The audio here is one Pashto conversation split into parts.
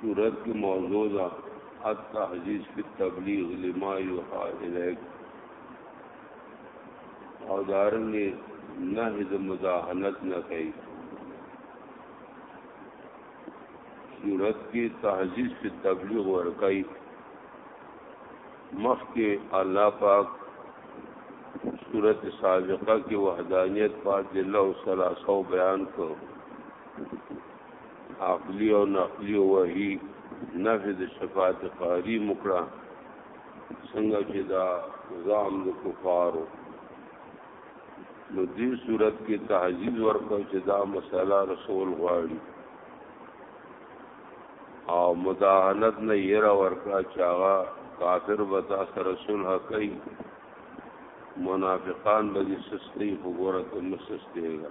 صورت کی موضوع دا التحزیز فی التبلیغ لما یوحا الیک او دارنگی نهی د مداهنت نه کوي صورت کې تهذیب په تبلیغ ورکای مخ کې الله پاک صورت سابقه کې وحدانیت پاک الله او سلاسو بیان کو عقلی او نقلی وحی نفی د شفاعت قهری مکړه څنګه چې دا نظام د کفارو نو دې صورت کې تهذیب ورکړ چې دا مسله رسول غواړي او مداهنت نه یې را ورکړه چې هغه کافر به تاسو رسول حقي منافقان به دې سستي وګوره ته مسستيږي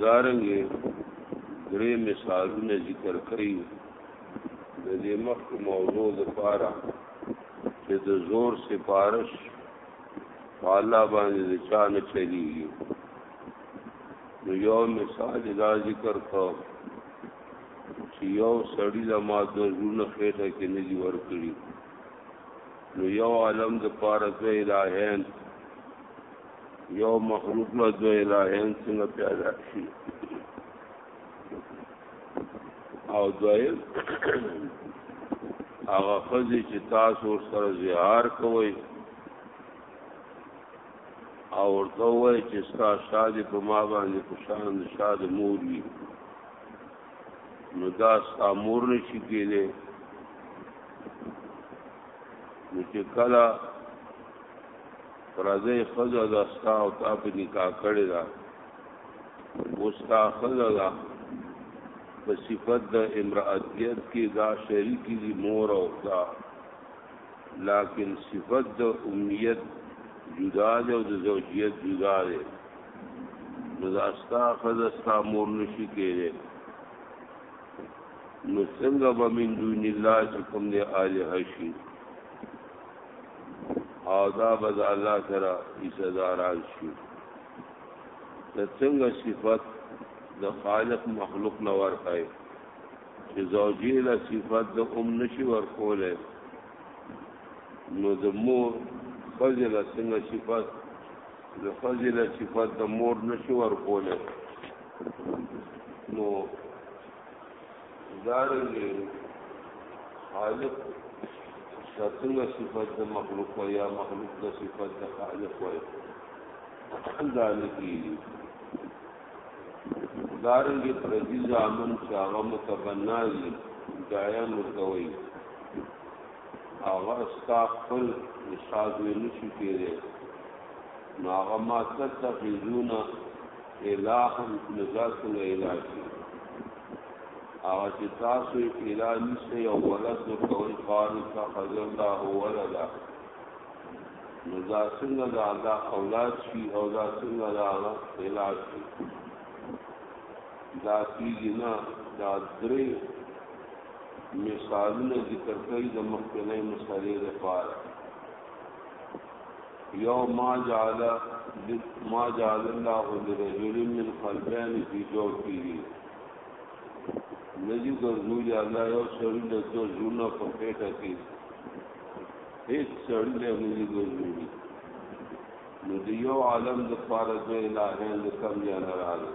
دارنګ درې مثالونه ذکر کړي د دې مخکې موضوع لپاره چې د زور سفارش الله باندې د چا نه چلیږي نو یو مثال دا ذکر کو چې یو سړی له ما د زړه خېټه کې نه دی ورکړي نو یو عالم د پاره د الہین یو مخلوق له دو الهین څنګه پیدا شي او دویم هغه خزي چې تاسو سره زیار کوئ او ورته وای چې ستا شادي په ما باندې خوشان شاد مور وي نو دا ستا مور نشي کېلې نو چې کله پردۍ ښځه ده ستا او تا په نکاح کړې ده اوس ستا ښځه ده په صفت د امرأتیت کې دا شریکې دي مور او پلا لکن صفت د امیت جدا دی او د زوجیت جدا دی نو دا ستا ښځه ستا مور نشي کېدی نو څنګه به من دون الله چې کوم دی آلهه شي او دا به د الله سره ایصداران شي د څنګه صفت د خالق مخلوق نه ورکای چې زوجی له صفت د ام نشي ورکوله نو د مور فضل څنګه صفت د فضل صفت د مور نشي ورکوله نو دارنګه خالق څنګه صفت د مخلوق و یا مخلوق د صفت د خالق و دا لکی دارنګه پردي ځامن چې هغه متبنا دي دایا مرتوي هغه استا خپل نشاز وی نشي کېږي نو هغه ما تتخذون الہم نزاسن الہی هغه چې تاسو یې پیدا نیسئ او ولد ورکوئ قالو اتخذ الله ولدا نو دا څنګه د الله اولاد شي او دا څنګه د هغه علاج شي دا کېږي نه دا درې مثالونه ذکر کوي د مخکنۍ مسئلې لپاره یو ما جعل ما جعل الله لرجل من قلبين في جوفه ندی ګرځولي الله یو سړی له دوه زړونو په پیټه کې هیڅ سړی له ندی ګرځولي نو د یو عالم د پاره د الهین د کم یا نه راغلی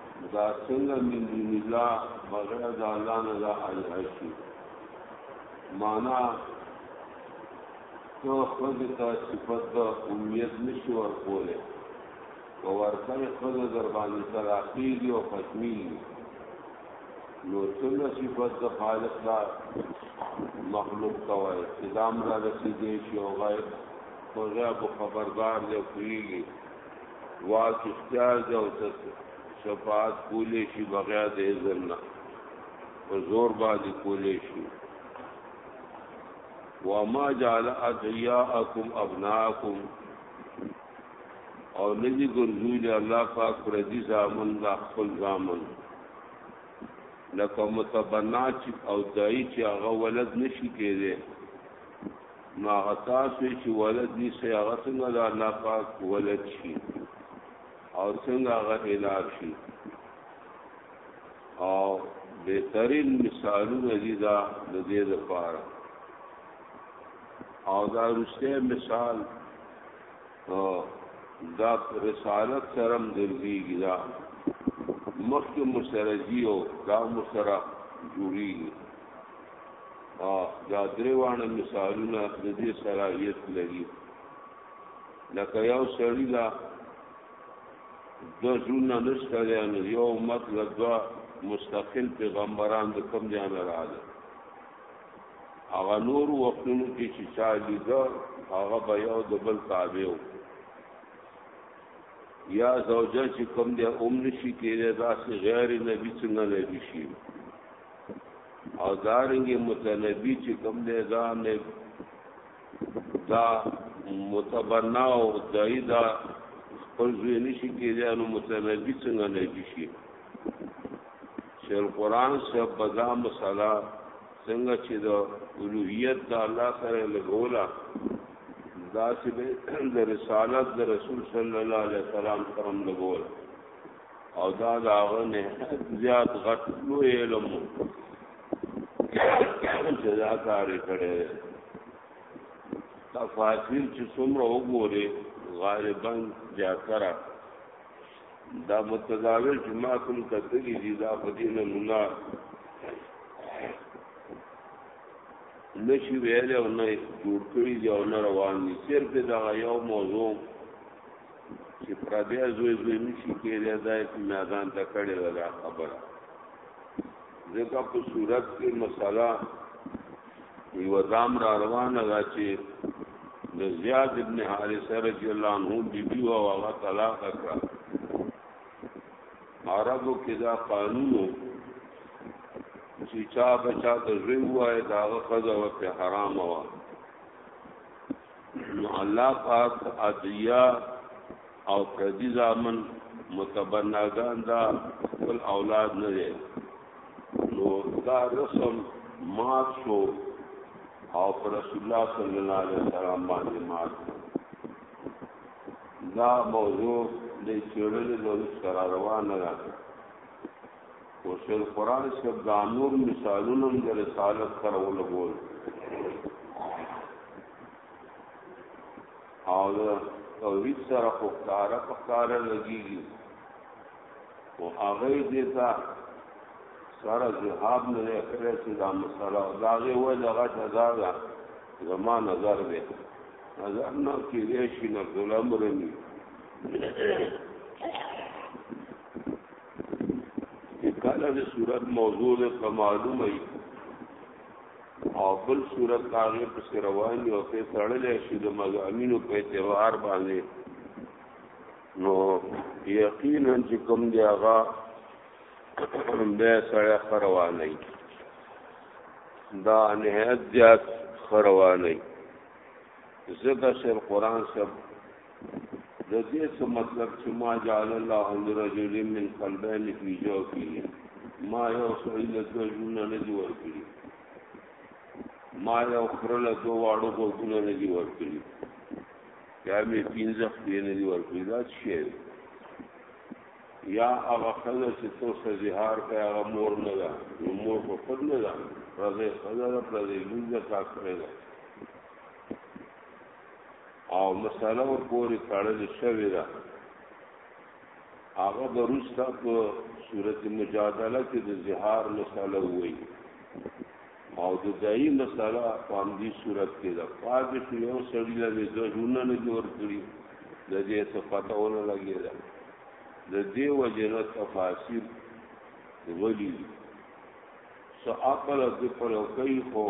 دا څنګه من دون الله بغیر د الله نه دا الہ شي معنا ته خود ته صفت د امیت نشو ورکوله او ورته خود در باندې تراقی دی او ختمی دی نو څنګه صفت د خالق دا مخلوق توای چې دام را رسیدې شي او غیب خو غیب خبردار دی کوي واک اختیار دی او ته شفاعت کولی شي بغیر د اذن نه په زور باندې کولی شي وما جعل ادعیاءکم ابناءکم او ندی ګرځولي الله پاک پر دې ځامن دا خپل ځامن لکه متبنا چې او دای چې هغه ولد نشي کېږي نو هغه تاسو چې ولد دي سي هغه څنګه د الله پاک ولد شي او څنګه هغه اله شي او بهترین مثالونه دي دا د دې لپاره او دا رسته مثال دا رسالت سرم درځي دا مخکې مسرجی او دا مسره جوړیږي دا دریوانه مثالونه د دې صلاحیت لري لکه یو سړی دا دو زونه نشته دی نو یو مطلب دو مستقل پیغمبران د کم ځای نه راغله هغه نور وختونو کې چې چا لیدا هغه به یو د بل تابع و یا زوجه چې کم دی اوم نشي کېدای داسې غیر نبی څنګه نبی شي او دارنګ متنبی چې کوم دی دا نه دا متبنا او دایدا خپل ځوی نشي کېدای نو متنبی څنګه نبی شي چې القرآن سب بدا مسله څنګه چې د اولوهیت د الله سره لګولا دا چې د رسالت د رسول صلی الله علیه وسلم سره لګولا او دا داغه نه زیات غټ لوی علم چې دا کار کړي تفاصیل چې څومره وګوري غالبا زیاتره دا متداول چې ما کوم کتلی دي دا په دې نمونه نشي ویل او نه جوړ کړی دی او نه روان دي صرف دا یو موضوع چې پردې زوی زوی نشي کېږي دا اطمینان ته کړې دا خبره ځکه په صورت کې مسله یو دام را روانه ده چې د زیاد ابن حارث رضی الله عنه بیبي او هغه طلاق کړه عربو کې دا قانون چې چا بچا ته زوی وای دا غزا و په حرام و نو الله پاک ادعیا او پردی زامن متبناګان دا خپل اولاد نه دی نو دا رسم مات شو او پر رسول الله صلی الله علیه وسلم باندې مات دا موضوع د چیرلې د روانه ده او شیخ قران صاحب دا نور مثالونه د رسالت سره ولګول او او هیڅ سره پختاره پختاره لګیږي او هغه دې تا سره جهاد نه کړی چې دا مسله دا غي و دغه جزا ده زما نظر دی نظر نه کې دې شي نه ظلم رني کله د صورت موضوع له معلومه او بل صورت هغه په روان یو څه تړلې شي د مزامینو په اعتبار باندې نو یقینا چې کوم دی هغه به سره خروانه دا نهایت زیات خروانه زکه سر قران سب د دې څه مطلب چې ما جعل الله لرجل من قلبين في جوفه ما یو سړی له دوه ژوندونه نه دی ورکړي ما یو خره له دوه واړو غوږونه نه دی ورکړي یا مې پنځه خپې نه دی ورکړي دا څه شی یا هغه خزه چې تو سزهار کوي هغه مور نه ده نو مور په خود نه ده پردې خزه ده پردې لوی ده کاکره ده او مسله ور پورې تړلې شوې ده هغه به روستا په صورت مجادله کې د زهار مسله وایي او د دای مسله په همدې صورت کې ده پاتې شو یو سړی له دوه ژوندنه نه جوړ کړی د دې څه پته ونه لګی ده د دې وجنه تفاسیر ولی څه عقل دې پلو کوي خو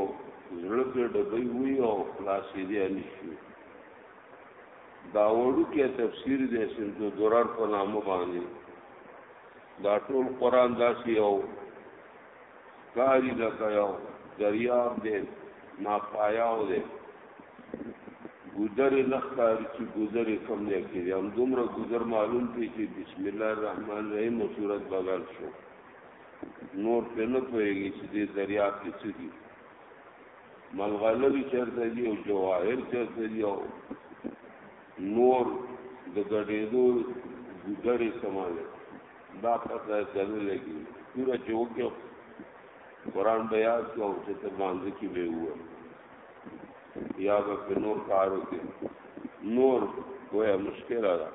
زړه پرې ډبوي وي او خلاصېدی نه شي دا وړوکی تفسیر دی سمت الدرر په نامه باندې دا ټول قرآن داسې یو ښکاري لکه یو دریاب دی ناپایاو دی ګذر نه ښکاري چې ګذر کم نه کېږي همدومره ګذر معلوم دی چې بسم الله الرحمن الرحیم او سورت بغل شو نور پرې نه پوهېږي چې دې دریاب کې څه دي ملغلرې چېرته دي او جواهر چېرته دي او نور د ګډېدو ګودرې سماله دا پته یې نه لګي پوره چې وکړو قرآن به یاد کړو چې ته باندې کې به وو یا به نور کارو کې نور وای مشکل را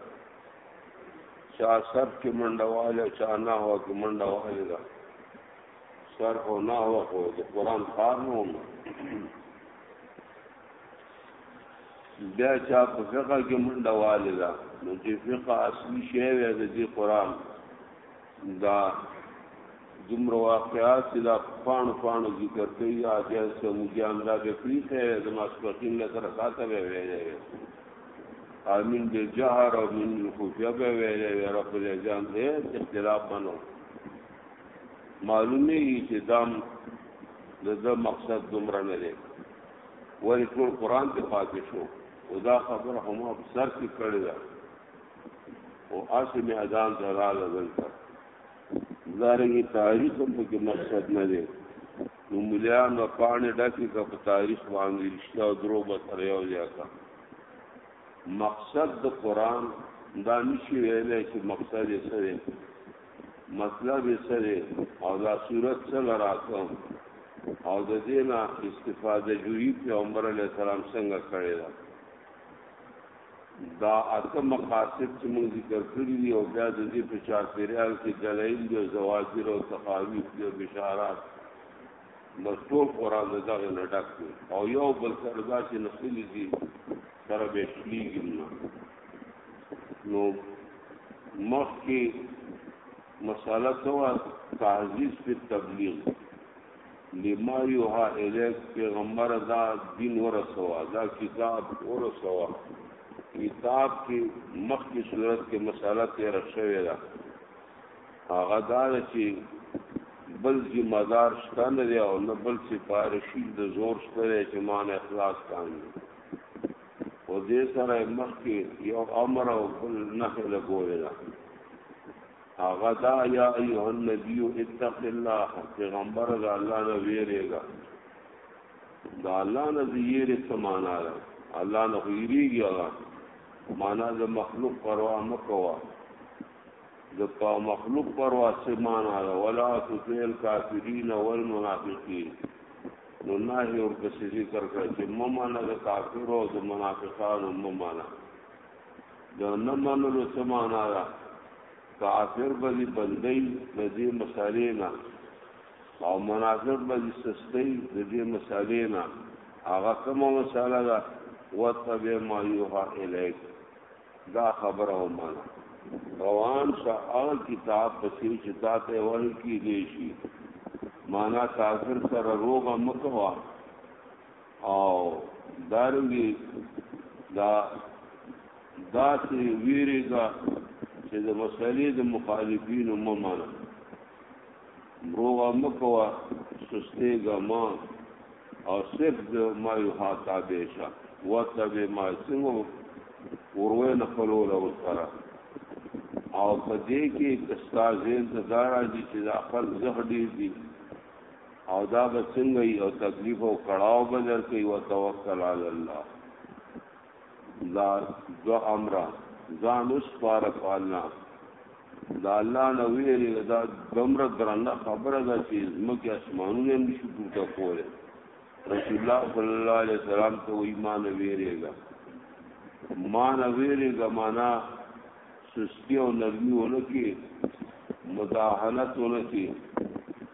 چا سب کې منډه واله چا نه هوا کې منډه واله دا سر او نه هوا خو د قران خار نه هم بیا چا په فقہ کې منډه واله دا نو چې فقہ اصلي شی وي د قران دا دومره واقعات چې دا پانو پانو ذکر کوي یا جهاز ته مجام دا به پریخه د ماسپخین له سره ساته به ویلې امین د جهر او من خفیا به ویلې رب دې جام دې اختلاف بنو معلومه یي چې دام د دا مقصد دومره نه دی ولی ټول قران ته پاتې شو او دا خبره هم سر کې کړی ده او اسی می اذان درا لګل کړ دارنګي تاریخ هم پکې مقصد نه دی نو مليان و پانه ډکې کا په تاریخ باندې رښتیا او درو به تر یو ځای کا مقصد د قران دا نشي ویلای چې مقصد یې څه دی مطلب یې څه دی او دا صورت څه لراکم او د دې نه استفاده جوړی پیغمبر علی السلام څنګه کړی دا دا اته مقاصد چې موږ ذکر کړی دی او بیا د دې په چاپیریال کې دلایل دی او زواجر او تخاویف دی او بشارات بس ټول قرآن د دغه نه ډک دی او یو بل سره داسې نسلی دي سره به شلیږي نه نو مخکې مساله څه وه تعزیز په تبلیغ لما یوها الیک پیغمبر دا دین ورسوا دا کتاب ورسوا کتاب کې مخکې صورت کې مساله تیر شوې ده هغه دا چې بل ذمہ دار شته نه دی او نه بل سفارشي د زور شته دی چې مان اخلاص کاندي او دې سره مخکې یو امر او بل نهي لګولې ده هغه دا یا ایه النبی اتق الله پیغمبر دا الله نه ویریږه دا الله نه زیری سمانا ده الله نه ویریږي هغه معنا د مخلوق پروا مکوا د پا مخلوق پروا سمانا ده ولا تطیل کافرین والمنافقین نو نه یو کسی ذکر کړ چې ممانه د کافر او د منافقانو ممانه د نه منلو څه معنا ده کافر به دي بندي د دې مسالې نه او منافق به دي سستي د دې مسالې نه هغه کومه مساله ده وتبع ما يوحى اليك دا خبره ومنه روان شا هغه کتاب پسې چې تا ته وایي کېږي شي معنا کافر سره روغه مکوا او دارنګي دا داسې ویریږه چې د مسلې د مخالفینو ممنه مروه مکوا سسته ګما او صرف د ما یو ها تابع شه وتبه ما څنګه وروه نه خلول او سره او په دې کې استاد زین ته دارا دي چې د خپل زهدي دي او دا به څنګه وي او تکلیف او کړاو به درکوي وتوکل علی الله دا دو امره ځان وسپاره په الله دا الله نه ویری دا دمر درنه خبره ده چې زمکه اسمانونه نشي پورته کوله رسول الله صلی الله علیه وسلم ته ایمان ویریږي مان ویریږي معنا سستی او نرمی ولکه مداهنت ولکه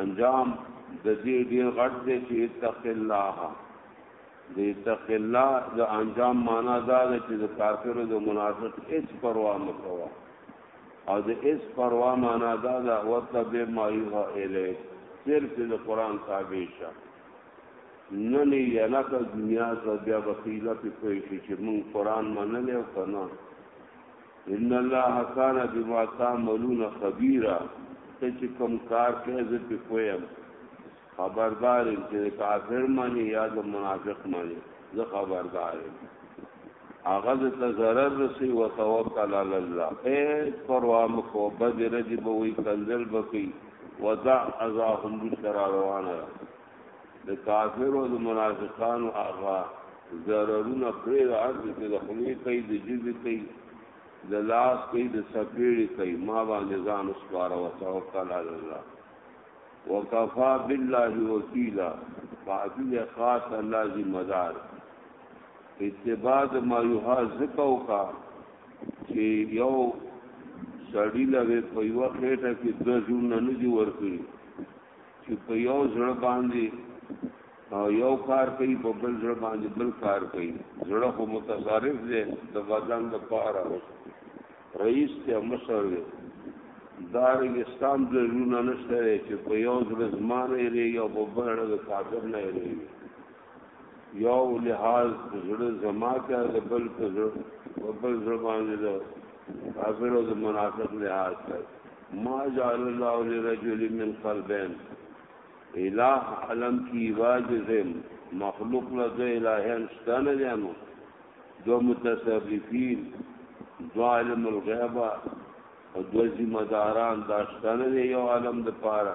انجام د دې ډیر غټ دی چې اتق الله د اتق الله د انجام معنا دا ده چې د کافر او د منافق هیڅ پروا مه کوه او د هیڅ پروا معنا دا ده وتبع ما یوها الیک صرف د قران تابع شه نه نه یا نه که دنیا ته بیا وسیله په کوی چې مونږ قران منلی او کنه ان الله کان بما تعملون خبيرا ته چې کوم کار کوي زه په پوهیم خبردار یم چې کافر مانی یا د منافق مانی زه خبردار یم هغه ته zarar رسي او توکل علی الله اے پروا مکو بدر دی بوې کنزل بکی وضع ازاهم بشرا روانه د کافر او د منافقانو هغه ضررونه پرې راځي چې د خلی کوي د جزې کوي د لاس کوي د سپېړې کوي ما باندې ځان وسپاره وتوکل علی الله وکفا بالله وکیلا فاضل خاص الله ذمہ دار اتباع ما یوها زکاو کا چې یو سړی لوي په یو خېټه کې د ژوند نه دی ورکړي چې په یو زړه باندې او یو کار کوي په بل زړه باندې بل کار کوي زړه خو متصرف دی د بدن د پاره رئیس ته مشر دی دارنګستان د زړه نشته چې په یو زړه زمانه یې او په بل زړه د کافر نه یې یو لحاظ په زړه زما کې د بل په زړه په بل زړه باندې د کافر او د منافق لحاظ کوي ما جعل الله لرجل من قلبين الہ علم کی واجزم مخلوق له د الہین شتنه دیانو دو متصرفین دو عالم الغیبه او دو ذمہ داران داشتنه دی یو عالم د پاره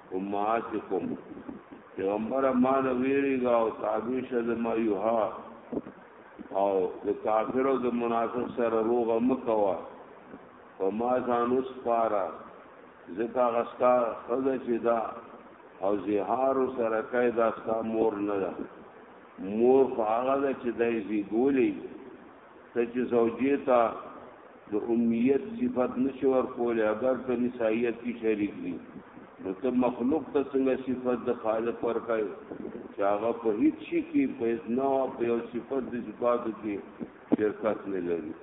امهاتکم پیغمبر ما نه ویریږه او تابع شه زما یوها او د کافر او د منافق سره روغ مکوا په ما ځان وسپاره زکا غستا خزه چې دا او زهار سره کای دا ستا مور نه ده مور خو هغه ده چې دای زی ګولې ته چې زوجې ته د امیت صفت نشي ورکول اگر په نسایت کې شریک دي نو ته مخلوق ته څنګه صفت د خالق ورکای چې هغه په هیڅ شي کې په هیڅ نه په یو صفت د صفاتو کې شرکت نه لري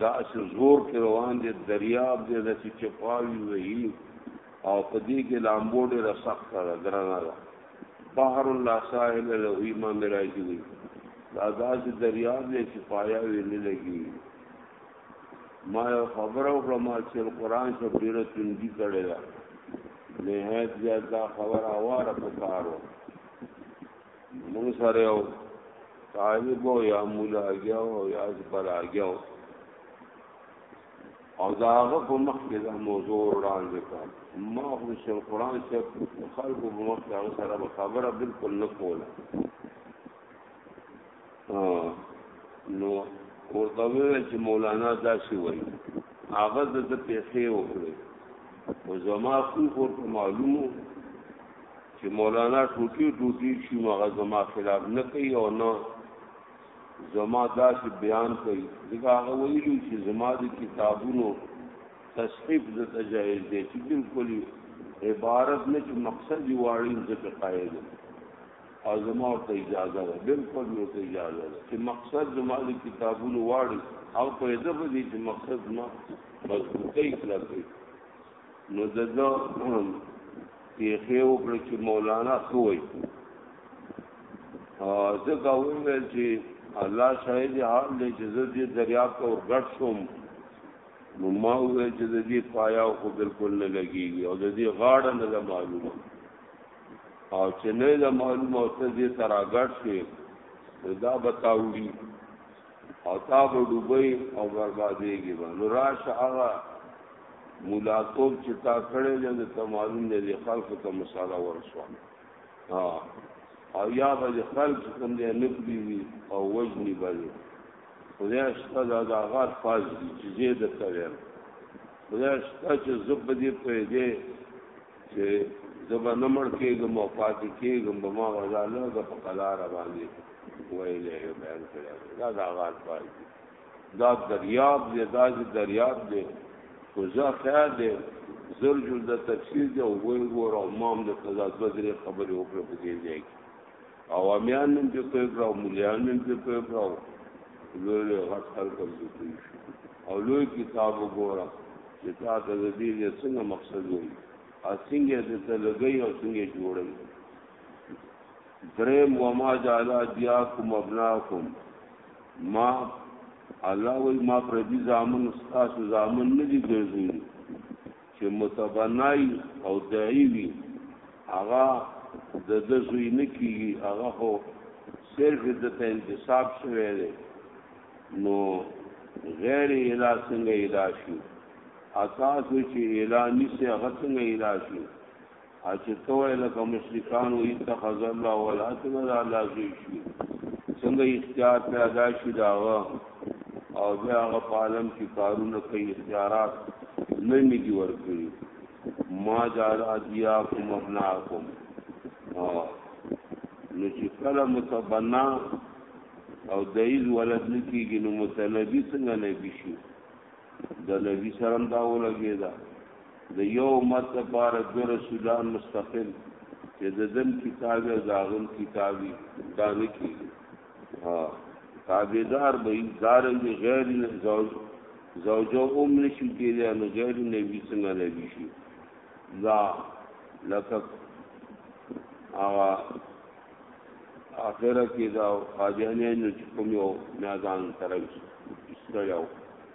دا چې زور کې روان دي دریاب دې د چې چپاوي وهي او په دې کې لامبو ډېره سخته ده درنه ده بحر الله ساحل له ایمان راځي وي دا داسې دریاب دی چې پایا وی نه لګي ما یو خبر او کړم چې قرآن څو ډیره تندې کړي دا نه هیڅ زیات دا خبر اوار په کارو موږ سره یو طالب او یا مولا اگیاو او یا بل اگیاو او دا هغه په مخ کې دا موضوع وړاندې کړ ما هم چې قرآن چې خلکو په مخ کې هغه سره خبره بالکل نه کوله نو ورته ویل چې مولانا داسې وایي هغه د پیسې وکړي او زما خو ورته معلومو چې مولانا ټوټي ټوټي شي هغه زما خلاف نه کوي او نه زما داسې بیان کوي ځکه هغه ویلو چې زما د کتابونو تصحیف د تجایز دی چې بالکل عبارت نه چې مقصد یې واړی ځکه قائل او زما ورته اجازه ده بالکل مې ورته اجازه ده چې مقصد زما د کتابونو واړی او په دې باندې چې مقصد ما مضبوطی کړی نو د ده تیخې وکړې چې مولانا څه وایي ځکه وویل چې الله شاهد حال دی چې زه دې دریاب ته ورګډ شوم نو ما وویل چې د دې پایا خو بالکل نه لګېږي او د دې غاړه نه ده معلومه او چې نه ده معلومه او ته دې ته راګډ شوې نو دا به تا وړي او تا به ډوبۍ او بربادېږي به نو راشه هغه مولاتوب چې تا کړی دی د تمالون دی خلکو ته مساله ورسوه او یا به د خلک کوم دی نکړي وي او وجني به دی خدای شته دا د هغه الفاظ دي چې زه درته وایم خدای شته چې زه په دې پوهېږم چې زبا نه مړ کېږم او پاتې کېږم به ما غزا نه ده په قلار باندې ویلې یو بیان کړی دا د هغه الفاظ دي دا دریاب دی دا چې دریاب دی خو زه خیر دی زر جلده تفسیر دی او وګوره او مام د قضا دوه درې خبرې وکړه په دې ځای کې عوامیان هم په پوهه او مليان هم په پوهه او لوی غټ خلک هم په پوهه او لوی کتاب وګوره چې تا ته د دې څنګه مقصد وي او څنګه د ته لګي او څنګه جوړي دریم وما جعل ادیاکم ابناکم ما الله وی ما پر دې زامن تاسو زامن نه دي ګرځولي چې متبنای او دعی وي هغه د د زوی نه کیږي هغه هو صرف د ته انتصاب شوی دی نو غیر اله څنګه اله شي اته چې اله نشي هغه څنګه اله شي اچې توای لکه مشرکان وي اتخذ الله ولات نه دا الله زوی شي څنګه اختیار پیدا شي دا او بیا هغه عالم کې کارونه کوي اختیارات نه می دی ورکړي ما جعل ادیاکم ابناکم نو چې کله متبنا او دایز ولد نکیږي نو متنبی څنګه نبی شي د نبی سره دا ولګي دا د یو امت لپاره دو رسولان مستقل چې د دم کتاب او داغم کتابي دا نه کیږي ها تابعدار به دارنګ غیر زوج زوجو ام نشو کېږي نو غیر نبی څنګه نبی شي لا لکه هغه اخره کې دا قاضیانه نو چې کوم یو میدان طرف استړیاو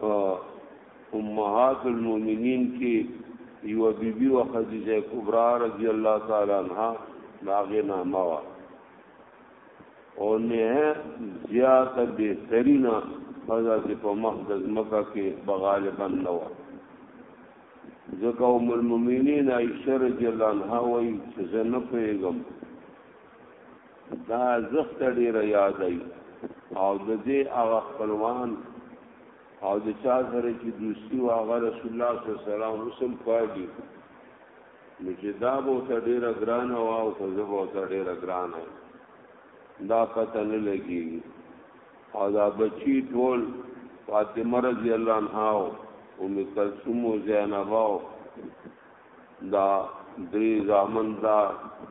په امهات المؤمنین کې یو بیبي او خدیجه کبرا رضی الله تعالی عنها داغه نامه وا او نه زیات بهترین فضا چې په مقدس مکه کې بغالبا نه و ځکه ام المؤمنین عائشه رضی الله عنها وایي چې زه نه پیغام دا زخت ډیر یادای او د دې هغه خپلوان او د چا سره چې دوستی او هغه رسول الله صلی الله علیه وسلم وسم پاږي نو چې دا به ته ډیر ګران او او خو زه به ته ډیر ګران دا پته نه لګي او دا بچی ټول فاطمه رضی الله عنها او ام کلثوم او زینب او دا درې زامن دا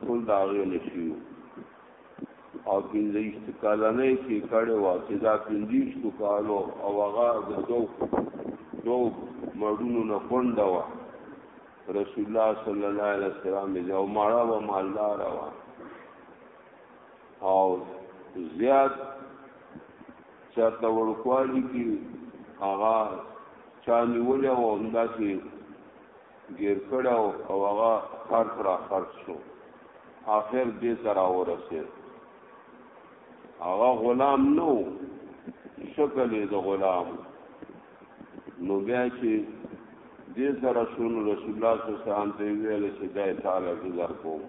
ټول دا غي نشي او پنځه ایست کالنې کې کړي وا چې دا پنځه ایست کالو او هغه د دو دو مړونو نه کونډه وا رسول الله صلی الله علیه وسلم یې او ماړه و مالدار وا او زیات چاته ورکوالی کې هغه چا نیولې او همداسې ګیر کړه او هغه خرڅ را خرڅ شو آخر دې ته راورسېد هغه غلام نو شکل یې د غلام نو بیا چې دې سره شون رسول الله صلی الله علیه وسلم ته ویل چې دای تعالی جزا کوم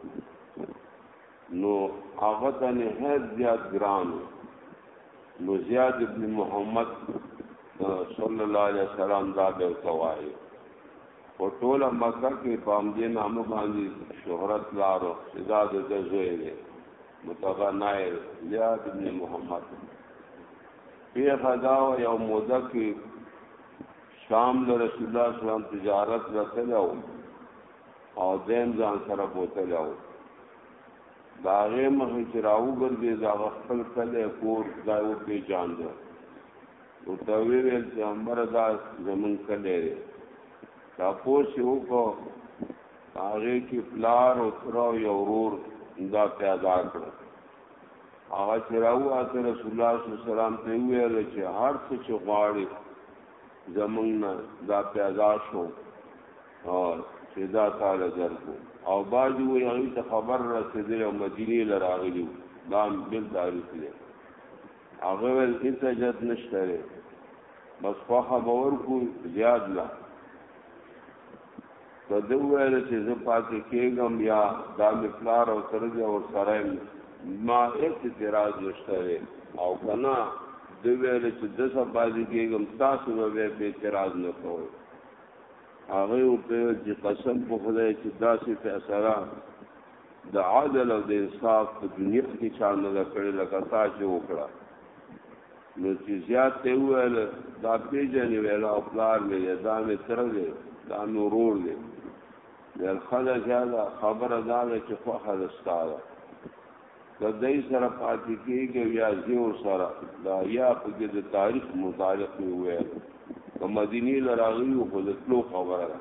نو هغه ته نهایت زیات ګران نو زیاد ابن محمد صلی الله علیه وسلم دا به توای او ټول مکه کې پام دې نامو باندې شهرت لارو صدا د زوی دی متبا نائر زیاد ابن محمد پی خدا و یو مودا کې شام له رسول الله صلی الله علیه وسلم تجارت رسلو او دیم ځان سره بوتل او دا غي مخ چې راو ګرځي دا خپل کله کور دا و په جان ده او دا ویل چې امر دا زمون کله دی دا پوس یو کو هغه کې پلار او تر یو ورور دا پیدا کړ هغه چې راو اته رسول الله صلی الله علیه وسلم ته ویل چې هر څه چې غواړي زمون نه دا پیدا شو او چې دا تعالی درکو او باجو وی هغه ته خبر رسیدل او مدینه لراغلی دا بل تاریخ دی هغه ول هیڅ جد نشته بس خو خبر کو زیاد نه په دې ویل چې زه پاتې کېږم یا دا مې پلار او ترځ او سره ما هیڅ اعتراض نشته او کنا دوی ویل چې د سبا دې کېږم تاسو به به اعتراض نه کوئ هغه ورته چې قسم په خدای چې داسې فیصله د عدل او د انصاف په دنیا کې چا نه کړې لکه تا چې وکړه نو چې زیات ته ویل دا پیژنې ویل او پلار مې دا مې تر دې دا مې ورور دې د خلک دا خبره دا چې خو خلستاله که دای سره پاتې کېږي او یا ځي ورسره، د حیا پکې د تاریخ متعلق مې وویل، که مدینې له راغلي وو خو د تلو خبره ده،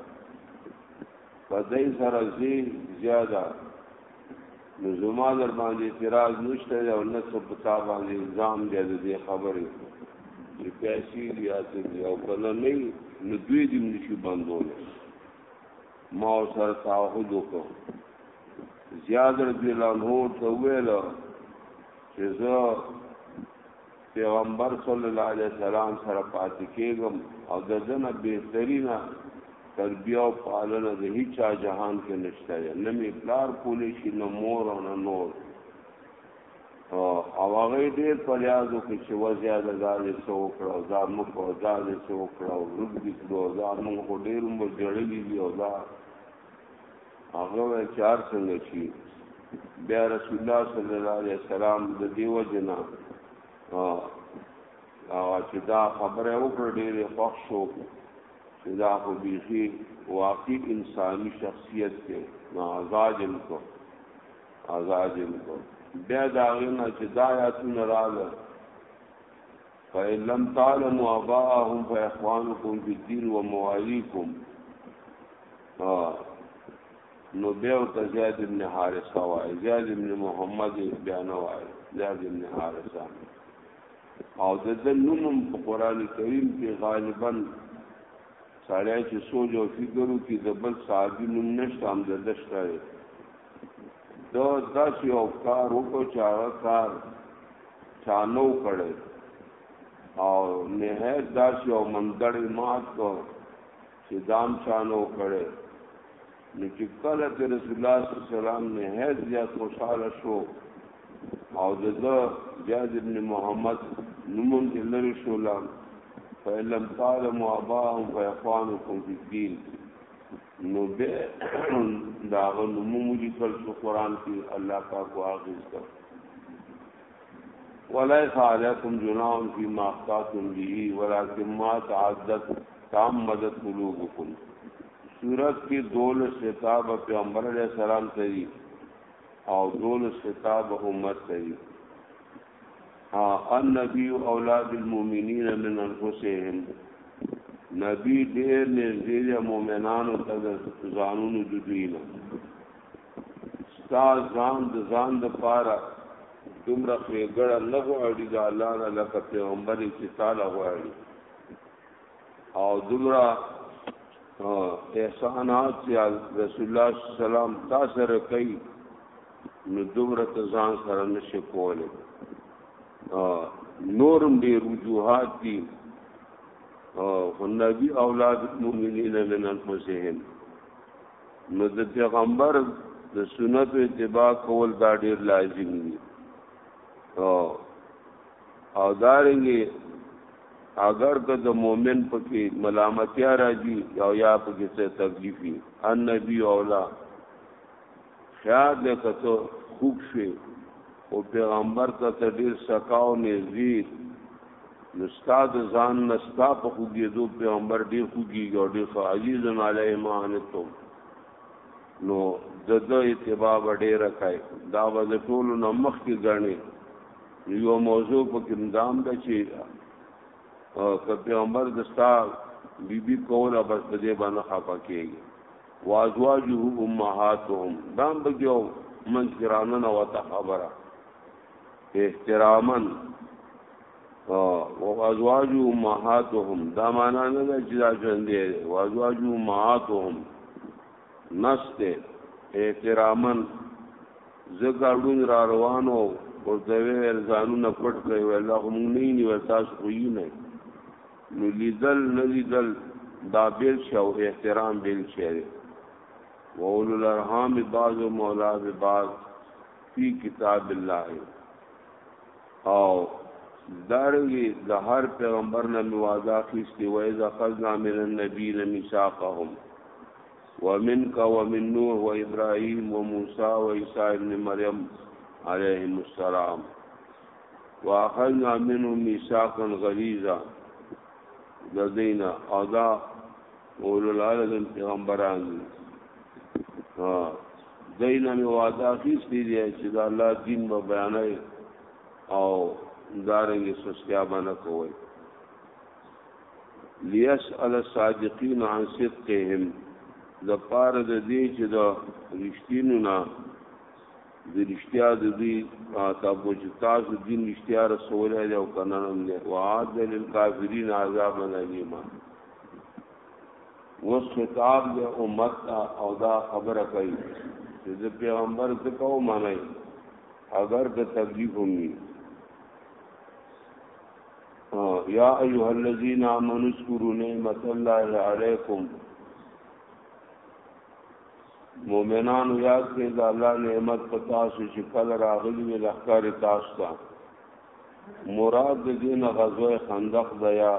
که دای سره ځي زیاده نو زما در باندې اعتراض نشته او نه څه په تا باندې الزام دی د دې خبرې چې پیسې دي یا څه دي او که نه نه نو دوی دې نشي بندولی ما سره تعهد وکړ زیاد رضی الله عنه ته ویل چې زه پیغمبر صلی الله علیه وسلم سره پاتې کېږم او د دنه بهترینه تربیه او پالنه د هیڅ جهان کې نشته نه می پلار کولی شي نه مور او نه نور او هغه ډیر فریاد وکړي چې وځي د ځان څو کړو ځان مو په ځان څو کړو روب دي کړو ځان مو کو ډیر مو جړلې دي او دا هغه چار څنګه شي بیا رسول الله صلی الله علیه وسلم د دیو جنا او چې دا خبره وکړه ډیر خوښ شو چې دا خو بیخي واقعي انساني شخصیت دی نو آزاد کو آزاد یې وکړ بیا دا غینا چې دا آیاتونه راغله فإن لم تعلموا آباءهم فإخوانكم في الدين ومواليكم نو بیا او زیاد ابن حارثه وای زیاد ابن محمد بیا نه وای زیاد ابن حارثه او د دې نوم په قران کریم کې غالبا سړی چې سوچ او فکر وکړي د بل صحابي نوم نشته هم د ده شته دی ده داسې یو کار وکړو چې هغه کار چا نه و کړی او نهایت داسې یو منګړی مات کړو چې دام چا نه و کړی نو چې کله چې رسول الله صلی الله علیه وسلم نه هیڅ زیات خوشاله شو او دغه جاز ابن محمد نومون کې لری شو لا فلم تعلم اباهم فاخوانكم في الدين نو به دا نومو لیکل شو قران کې الله پاک واغز کړ وليس عليكم جناح فيما اخطأتم به ولكن ما تعدت تعمدت قلوبكم سورت کې دولس خطاب پیغمبر علیه السلام ته دي او دولس خطاب امت ته دي النبی اولاد المؤمنین من انفسهم نبی ډیر نږدې دی مؤمنانو ته د ځانونو د دوی نه ستا ځان د ځان د پاره دومره خېګړه نه غواړي د الله نه لکه پیغمبر چې تعالی غواړي او دمرا احسانات چې رسول الله صلی الله علیه وسلم تاسو سره کوي نو دومره ته ځان سره نشي کولی نورم ډیر وجوهات دي او نبی اولاد المؤمنین من انفسهم نو د پیغمبر د سنت اتباع کول دا ډیر لازم دي او او دارنګي اگر که د مؤمن پکې ملامتیا راځي او یا پکې څه تکلیفي ان نبی اولا خیال دې کته خوب شي او پیغمبر ته ته ډیر سکاو نږدې نو استاد ځان نستا په خوږې دو پیغمبر ډیر خوږي او ډیر عزیز علیه مانتو نو د د اتباع ډیره کوي دا به د ټولو نمخ کې ګڼي نو یو موضوع په کې مدام ده چې که پیغمبر د ستا بیبي کوله بس په دې باندې خپه کېږي وازواجه امهاتهم دام بګیو منځ ګرانه نه وته خبره احترامن او ازواجو امهاتهم دا معنا نه ده چې دا ژوند دی او ازواجو امهاتهم نسته احتراما زکه ډون را روانو او دوی ځانونه پټ کړی وی الله هم نه نیو تاسو خو یې نه نو لیدل نه لیدل دا بیل شو احترام بیل شي وول الارحام بعض مولا بعض فی کتاب الله او دارنگی دا هر پیغمبر نه موازا خستی و اذا خذنا من النبین میثاقهم ومنك ومن نوح وابراهيم وموسى وعيسى ابن مريم عليهم السلام واخذنا منهم ميثاقا غليظا لدينا ادا اولو العزم پیغمبران دي ها دینه می وعده اخیستې دي چې دا الله دین به بیانای او دارنګ سستیا باندې کوي لیسأل الصادقین عن صدقهم د پاره د دې چې د رښتینو نه د رښتیا د دې تاسو چې تاسو دین رښتیا رسولای او کنه نه وعد للکافرین عذاب الیما اوس خطاب دی امت ته او دا خبره کوي چې د پیغمبر څه کو معنی اگر که تکلیف هم وي یا ایها الذین آمنوا اذکروا نعمت الله علیکم مومنان یاد کړئ دا الله نعمت پتا شي چې کله راغلی وي لخر تاسو ته مراد د دین غزوه خندق د یا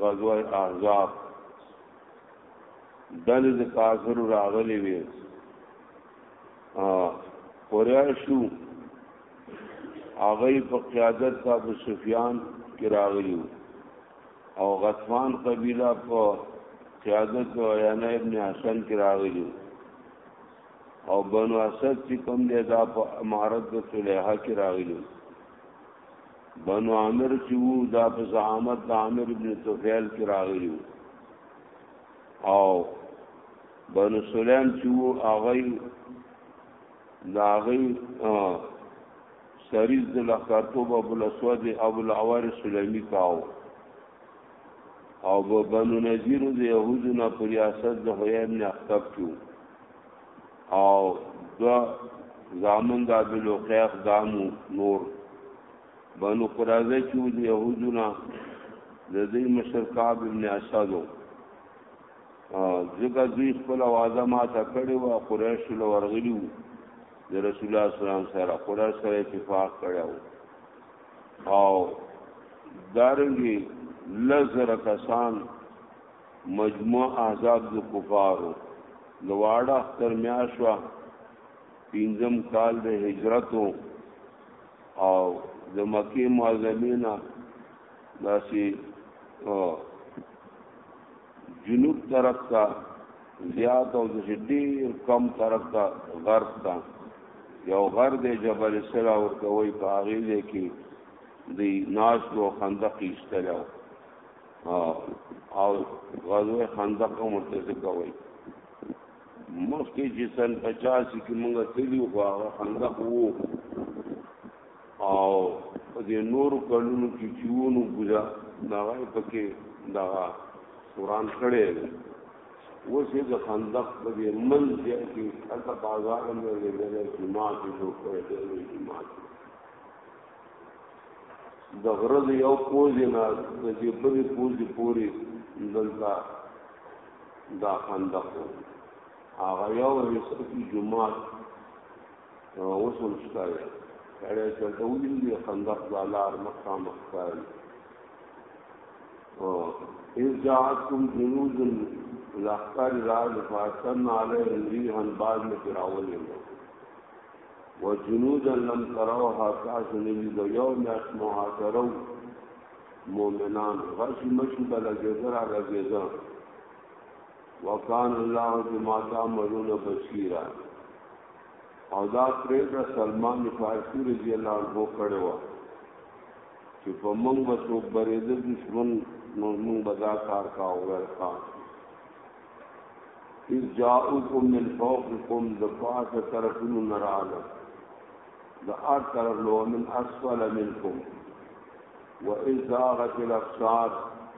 غزوه احزاب دل د کافر راغلی وی ا قریشو هغه په قیادت د ابو سفیان کې راغلی او غطفان قبیله په قیادت د عیانه ابن حسن کې راغلی او بنو اسد چې کوم دی دا په امارت د طلحه کې راغلی بنو عامر چې وو دا په زعامت د عامر ابن طفیل کې راغلی او بنو سلیم چې وو هغه دا هغه سریز د لخرتوب ابو الاسود ابو العوار سلیمی کاو او بنو نذیر د يهودو نه پر ریاست د هویل نه اختب کیو او دو زامن دا بلو قیق دامو نور بنو قرازه چو دی یهودونا دا دی مشر کعب ابن اسدو زکا دوی خپل وعده ما تا کړی و قریش له ورغلیو د رسول الله صلی الله علیه وسلم سره قریش سره اتفاق کړو او دارنګي لزر کسان مجموعه احزاب د کفارو د واړه اختر میاشوا پنځم کال د هجرت او د مکه معظمه نه داسې جنوب طرف ته زیات او د ډیر کم طرف ته غرب ته یو غر دی جبل سلا ورته وای په هغه کې دی ناس او خندق ایستلو او غزوه خندق هم ورته ذکر وایي مخکې چې سن 85 کې موږ تلو خو هغه خندق وو او په دې نور کلونو کې چېونو ګوزا نغه پکې دا قران کړي وسه د خندق په دې من دې کې اته بازار مې لګلې جمعه کې جوړ کړې جمعه د غره د یو پوزې نه د دې بلې پوزې پورې دلته دا خندق و هغه یو حصه کې جومات اوس هم شته دی سړی چېرته ولیدي خندق دا لار مخامخ ښکاري اذ جاءتكم جنود الاخطار راغل فاصلنا عليهم ريحا بعد میں پھر اول وجنودا لم تروها تاسو نه دي د یو میاشت محاصره مؤمنان غشي مشي بل جزرا لګېده وکان الله بما تعملون بصیرا او دا پرېږه سلمان فارسی رضی الله عنه کړو چې په موږ به څوک بریده دشمن نو موږ به دا کار کاوه ورخان اذ جاءوكم من فوقكم دفاعت طرفن نرالو دعار طرف لو من اسفل منكم وإذ زاغت الابصار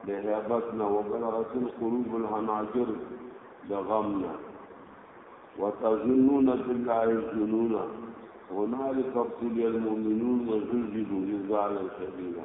لهبتنا وبلغت القلوب الحناجر لغمنا وتظنون بالله الظنون هنالك ابتلي المؤمنون وزلزلوا زلزالا شديدا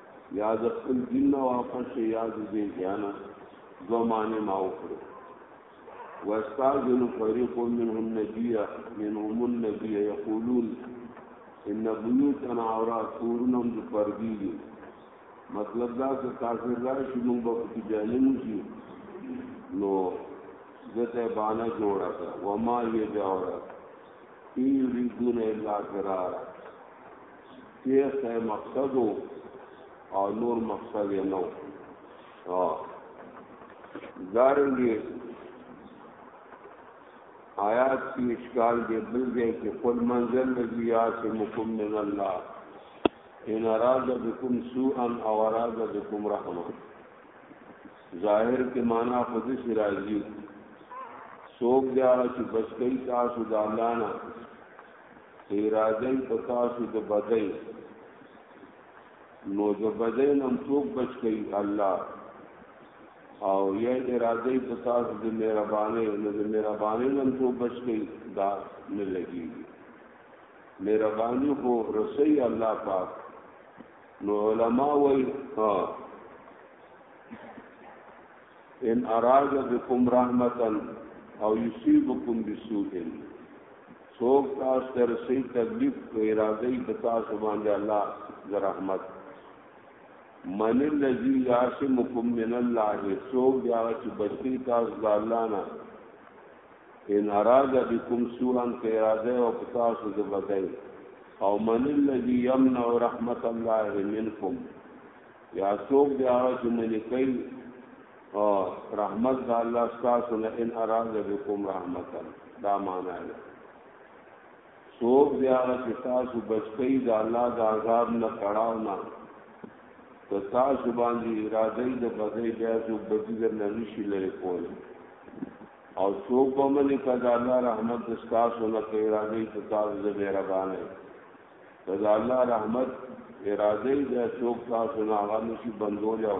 یا د خپل دین نه واپس شي یا د دین ځانه دوه معنی ما وکړو واستاذن فريق منهم النبي منهم النبي يقولون ان بيوتنا عورا کورنم د پردي دي مطلب دا چې کافر راشي موږ به په جهنم شي نو دته باندې جوړه کړ و ما یې جوړه ای یریدون الا فرار تیښته یې مقصد و او نور مقصد یې نه و دارنګې آیات کی اشکال دې بل ځای کې قل منزل الذي يعصمكم من الله ان اراد بكم سوءا او اراد بكم رحمه ظاهر کې معنا خود شي راځي سوق دې هغه چې بچ کوي تاسو د الله نه ارادي په تاسو د بدای نو د بدای نم څوک بچ کی الله او یا ارادي په تاسو د مهرباني نو د مهرباني نم څوک بچ کی دا نه لګي مهرباني خو رسي الله پاک نو علما وای ها ان اراد بكم رحمتا او يصيبكم بسوء څوک تاسو ته رسي تکلیف کوي راځي په تاسو باندې الله د رحمت من الذي يعصمكم من الله څوک بیا چې بچی تاسو د الله نه ان اراد بكم سوءا کې اراده او تاسو د بدای او من الذي يمنع رحمت الله منكم یا څوک بیا چې منی کوي او رحمت د الله ستاسو نه ان اراد بكم رحمتا دا معنا ده څوک دی هغه چې تاسو بچی د الله د عذاب نه کړهو نه که تاسو باندې اراده د بدی بیا څو بدی در نه نشي لري کول او څوک به منی کدا الله رحمت د ستاسو نه کې اراده ته تاسو د مهربان دی کدا الله رحمت اراده د څوک تاسو نه هغه نشي بندول او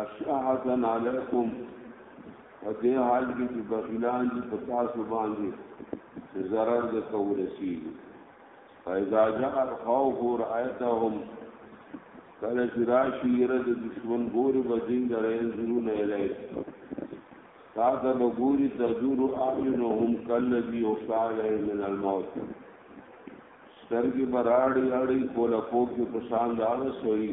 اشاعتا علیکم په دې حال کې چې بخیلان دي په تاسو باندې چې ضرر د کورسی فاذا جاء الخوف رايتهم کله چې راشي یره د دشمن ګوري بدین درین زرونه الی تا ته بګوري تزور اعینهم کلذي وصال من الموت سترګې براړي اړي کولا پوکي پسان دا وسوي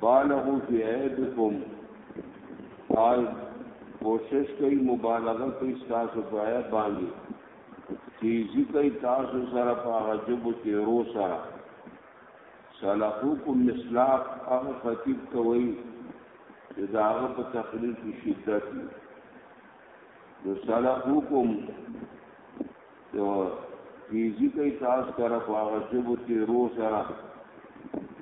بالغو فی عیدکم حال کوشش کوي مبالغه کوي تاسو په عیب باندې تیزی کوي تاسو سره په هغه جبو تیرو سره سلخوکم مسلاق هغه خطیب ته وایي چې دا هغه په تقریر کې شدت وي نو سلخوکم تو تیزی کئی تاس کرا پاغا جبو تیرو سرا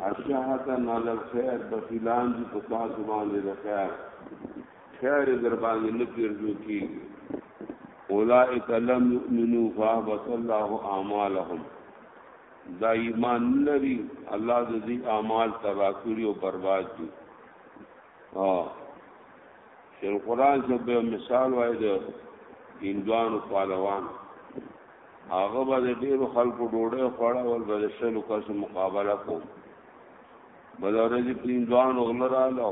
اشهتن علی الخیر بخیلان دی پتاسو باندې د خیر خیر در باندې نه پیرزو کی اولائک لم یؤمنو فاحبط الله اعمالهم دا ایمان لري الله دې اعمال تبا کړی او برباد دي ها چې القرآن کې به مثال وای د هندوانو پالوان هغه به د ډیرو خلکو ډوډۍ خوړه ول به شلو کسو مقابله کو بل ورځ په هندوانو غل رااله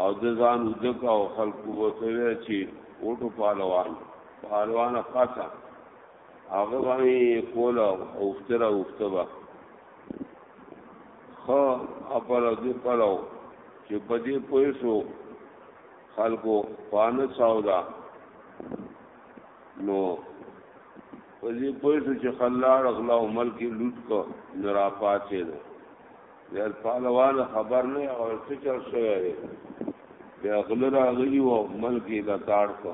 او د ځان ودک او خلکو وته وی چې وټو پالوان پالوان خاصه هغه باندې کوله او افترا افتبا خو خپل دې پلو چې په دې پوه شو خلکو پانه سودا نو په دې پوه شو چې خلار غلا او ملک لوټ کو نرا پاتې ده یار پهلوان خبر نه او څه چل شوی دی بیا غل راغلی او ملک یې لتاړ کو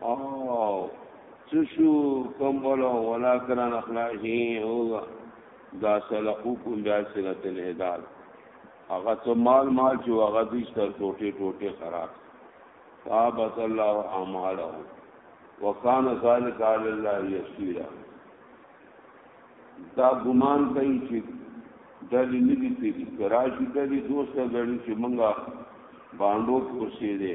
او چشو کمبلو ولا کران اخلاقی اوگا دا سلقو کن بیا سرت الهدال اغا چو مال مال چو اغا دیشتر ٹوٹے ٹوٹے خراب فابت اللہ اعمالو وکان ذالک علی اللہ یسیرہ دا ګمان کوي چې ډلې نه دي تیري کراشي ډلې دوسته غړي چې منګه باندو کې اوسې دي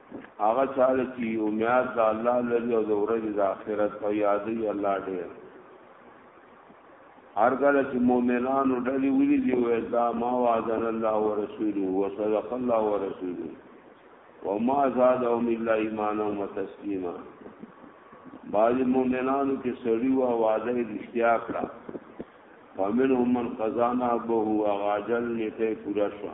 هغه چا له چی امیاد د الله لري او د ورځې د آخرت په یادې الله ډېر هر کله چې مؤمنانو ډلې ولي دی وې دا ما وعدن الله ورسوله وصدق الله ورسوله وما زادهم الا ایمانا وتسلیما بعض مؤمنانو کې سړی وا وعده رښتیا کړه فمنهم من قضانا به واجل نیته پورا شو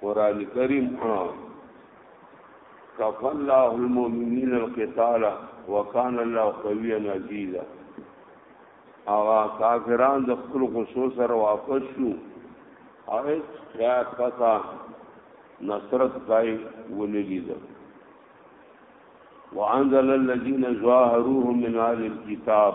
قران کریم کف الله المؤمنین القتال وکان الله قویا عزیزا اغا کافران د خپل غصو سره واپس شو او یا پتا نصرت پای ونه لیدل وانزل الذين ظاهروهم من اهل الكتاب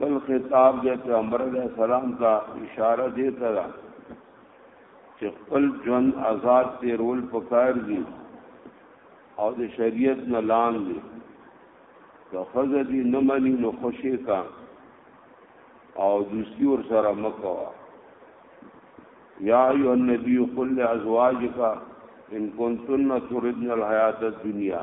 بل خطاب د پیغمبر علیه السلام ته اشاره دی ته ده چې خپل ژوند آزاد تیرول پکار دي او د شریعت نه لام دي که خزه دي نه مني نو خوشې کا او دوستی ور سره مکوا یا ایو النبی قل لازواجک ان کنتن تردن الحیات الدنیا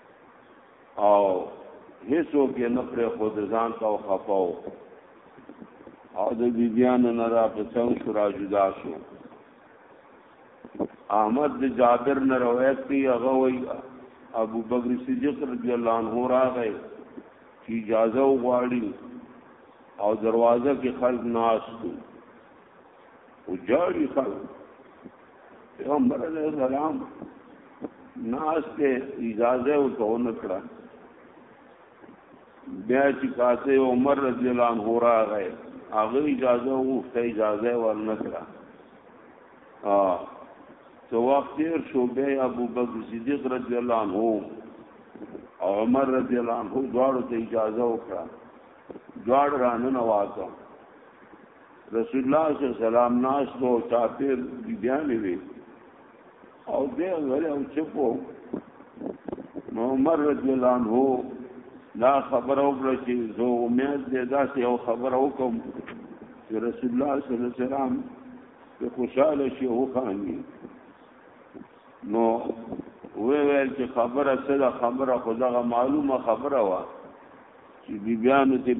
او هیڅو کې نه پر خود ځان ته خفاو او د بیبیانو نه را په څنګ شو را جدا شو احمد د جابر نه روایت کوي هغه وایي ابو بکر صدیق رضی الله عنه راغی چې اجازه وغواړي او دروازه کې خلک ناس دي او جاری خلک پیغمبر علیہ السلام ناس ته اجازه او تو نه کړه بیا چې کاسه عمر رضی الله عنه راغی هغه اجازه وغوښته اجازه ورنه کړه ا تو وخت تیر شو بیا ابو بکر صدیق رضی الله عنه او عمر رضی الله عنه دواړو ته اجازه وکړه دواړ رانه واته رسول الله صلی الله علیه وسلم ناس ته چاپیر دی بیان وی او دې غره او چپو نو عمر رضی الله عنه دا خبر او کړ چې زه امید دې دا چې او خبر او کوم چې رسول الله صلی الله علیه وسلم په خوشاله شي او خاني نو وی ویل چې خبره څه ده خبره خو دغه معلومه خبره وه چې بیبیانو ته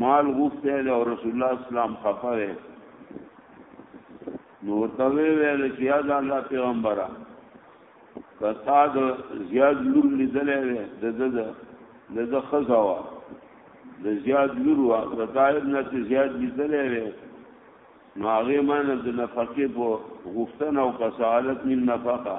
مال غوښته دی او رسول الله اسلام خفه وی نو ورته ویل چې یا د الله پیغمبره کتا د زیاد لور لیدلې وی د د د د خزوا د زیاد لور وا د طالب نه چې زیاد لیدلې وی نو هغه معنی د نفقې په غوښتنه او کسالت من نفقه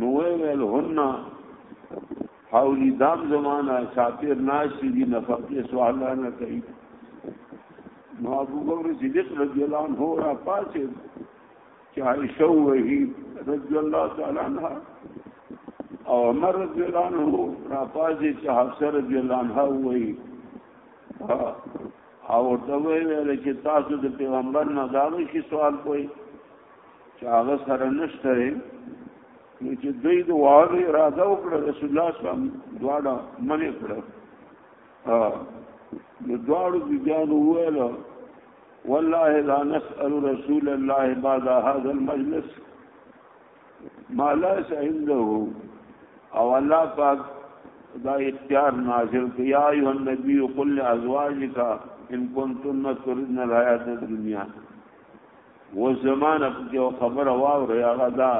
نو ویل هن حولی دام زمانہ شاپیر ناشی دی نفقی سوالا نه کوي نو ابو بکر صدیق رضی الله عنه را پاسه چې عائشہ وهی رضی الله تعالی عنها او عمر رضی الله عنه را پاسه چې حفصه رضی الله عنها وهی او ورته ویل چې تاسو د پیغمبر نه دا شي سوال کوئ چې هغه سره نشته نو چې دوی د واره اراده وکړه رسول الله صلی الله علیه وسلم دواړه منې کړه ها د دواړو بيانو ویل والله لا نسأل رسول الله بعد هذا المجلس ما لا عنده او الله پاک دا اختیار نازل کړ یا ایه النبی قل لازواجک ان کنتن تردن الحیات الدنیا و زمانه پکې او خبره واوري هغه دا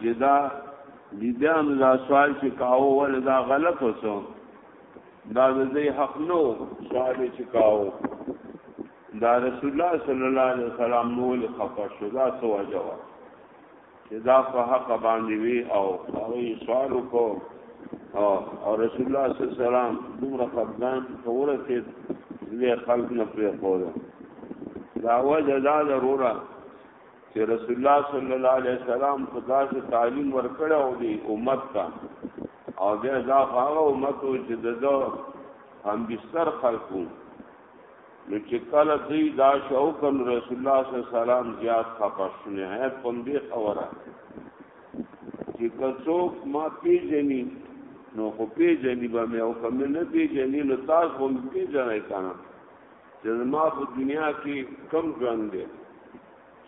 چې دا لیدان دا سوال چې کاو ول دا غلط وسو دا د دې حق نو سوال چې کاو دا رسول الله صلی الله علیه وسلم نو له خفه شو دا سو جواب چې دا په حق باندې وي او هغه سوال وکړو او رسول الله صلی الله علیه وسلم دومره خدان کوله چې دې خلق نه پرې کوله دا وجه دا ضروره چې رسول الله صلی الله علیه وسلم په داسې تعلیم ورکړو او دی امت ته او بیا دا هغه امت چې دغه هم بستر خلقو نو چې کله دوی دا شوق نو رسول الله صلی الله علیه وسلم زیات خپه شونه هه پندې خبره چې کڅوک ما پیژني نو خو پیژني به مې او کوم نه پیژني نو تاسو هم پیژنئ کنه چې ما په دنیا کې کم ژوند دی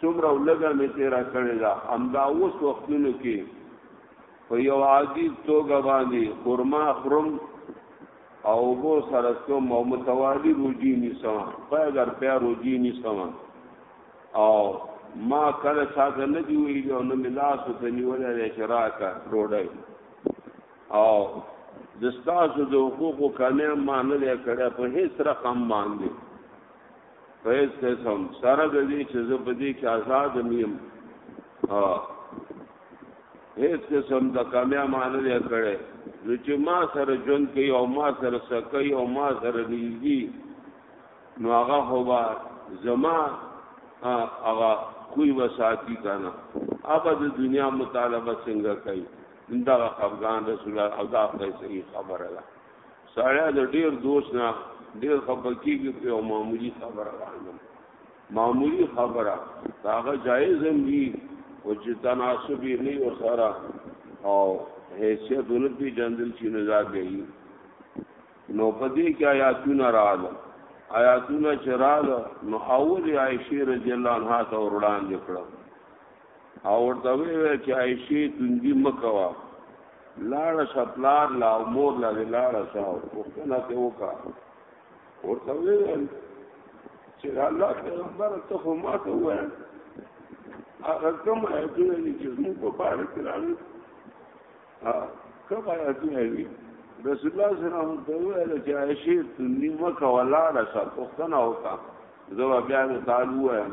څومره لګا مې تیرا کړی دا همدا اوس وختونو کې په یو عادي توګه باندې خورما خرم او بو سره سوم او متوالی روجی نیسم په اگر په روجی نیسم او ما کله چاته نه دی ویلی او نه ملاس ته نیولای شراکه ډوډۍ او د ستاسو د حقوقو کنه ما نه کړه په هیڅ رقم باندې په هیڅ قسم سره د دې چې زه په دې کې آزاد میم ها هیڅ قسم د کمیا معنی نه کړي نو چې ما سره ژوند کوي او ما سره سکي او ما سره نیږي نو هغه هوا زما هغه کوی وساتی کنه اوبه د دنیا مطالبه څنګه کوي دا افغان رسول الله او دا صحیح خبره ده سړی د ډیر دوست نه ډیر خپه کیږي په یو معمولی خبره باندې معمولی خبره هغه جایز هم دي او چې تناسب یې نه ور سره او حیثیت ونه پیژندل شي نو ځا به یې نو په دې کې آیاتونه رااله آیاتونه چې رااله نو اول عائشه رضی الله عنها ته وړاندې کړه او ورته ویل چې عائشه توندی مکوا لاړه شپلار لا مور لا لاړه شاو وختنه ته وکا ورته ویل چې الله پیغمبر ته خو ماته وایي هغه کوم آیتونه دي چې موږ په پاره کې راغلي ها کوم آیتونه دي رسول الله صلی الله علیه وسلم ته ویل چې عائشه نیمه کولاړه شه پښتنه وکړه زه بیا ته تعالو وایم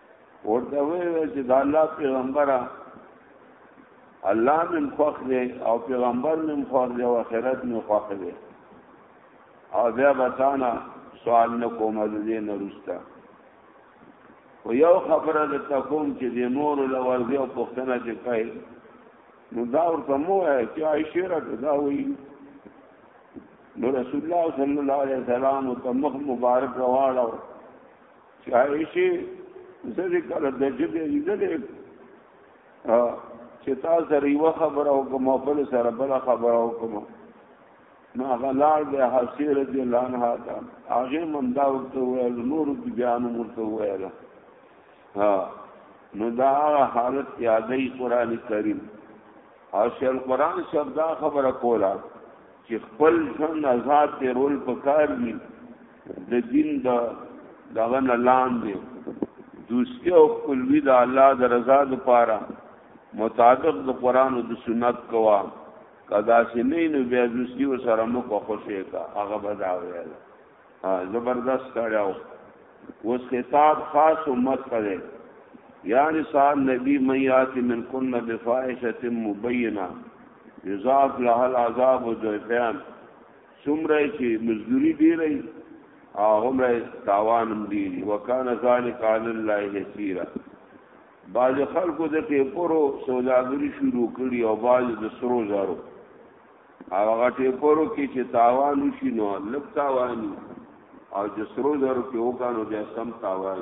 ورته ویل چې د الله پیغمبره الله من خوخ دی او پیغمبر من خوخ دی او آخرت من خوخ دی او بیا بتانا سوال نکوم از دې نرستا و یو خبره د تکوم چې د نور لوازی او پښتنه چې کوي نو دا ورته مو ہے چې عائشه را دا وی نو رسول الله صلی الله علیه وسلم ته مخ مبارک راوړاو چاوي شي زه دې کله د جبه لیدلې چې تاسو سره یو خبره وکم او بل سره بل خبره وکم نو هغه لار د حسیر رضی الله عنها ته هغه مندا ورته ویل نور بیان ورته ویل ها نو دا حالت یادې قران کریم او شل قران شبدا خبره کوله چې خپل ژوند آزاد ته رول پکار دي د دین د دغه نه لاندې دوستي او خپلوي د الله د رضا لپاره مطابق د قران او د سنت کوا کدا سینې نو بیا دوستي او سره مو کو خوشې کا هغه بدا ویل ها زبردست کړو اوس خطاب خاص امت کړي یا نساء نبی میات من کن بفائشة مبینہ یضاف لها العذاب ذوفیان څومره چې مزدوري ډیره او هغه تاوان هم ډیری وکانه ذالک علی الله یسیرا باز خلکو د ټیپورو سوداګری شروع کړي او باز د سرو زارو هغه ټیپورو کې چې تاوان وشي نو لږ تاوان او د سرو زارو کې وکانو بیا سم تاوان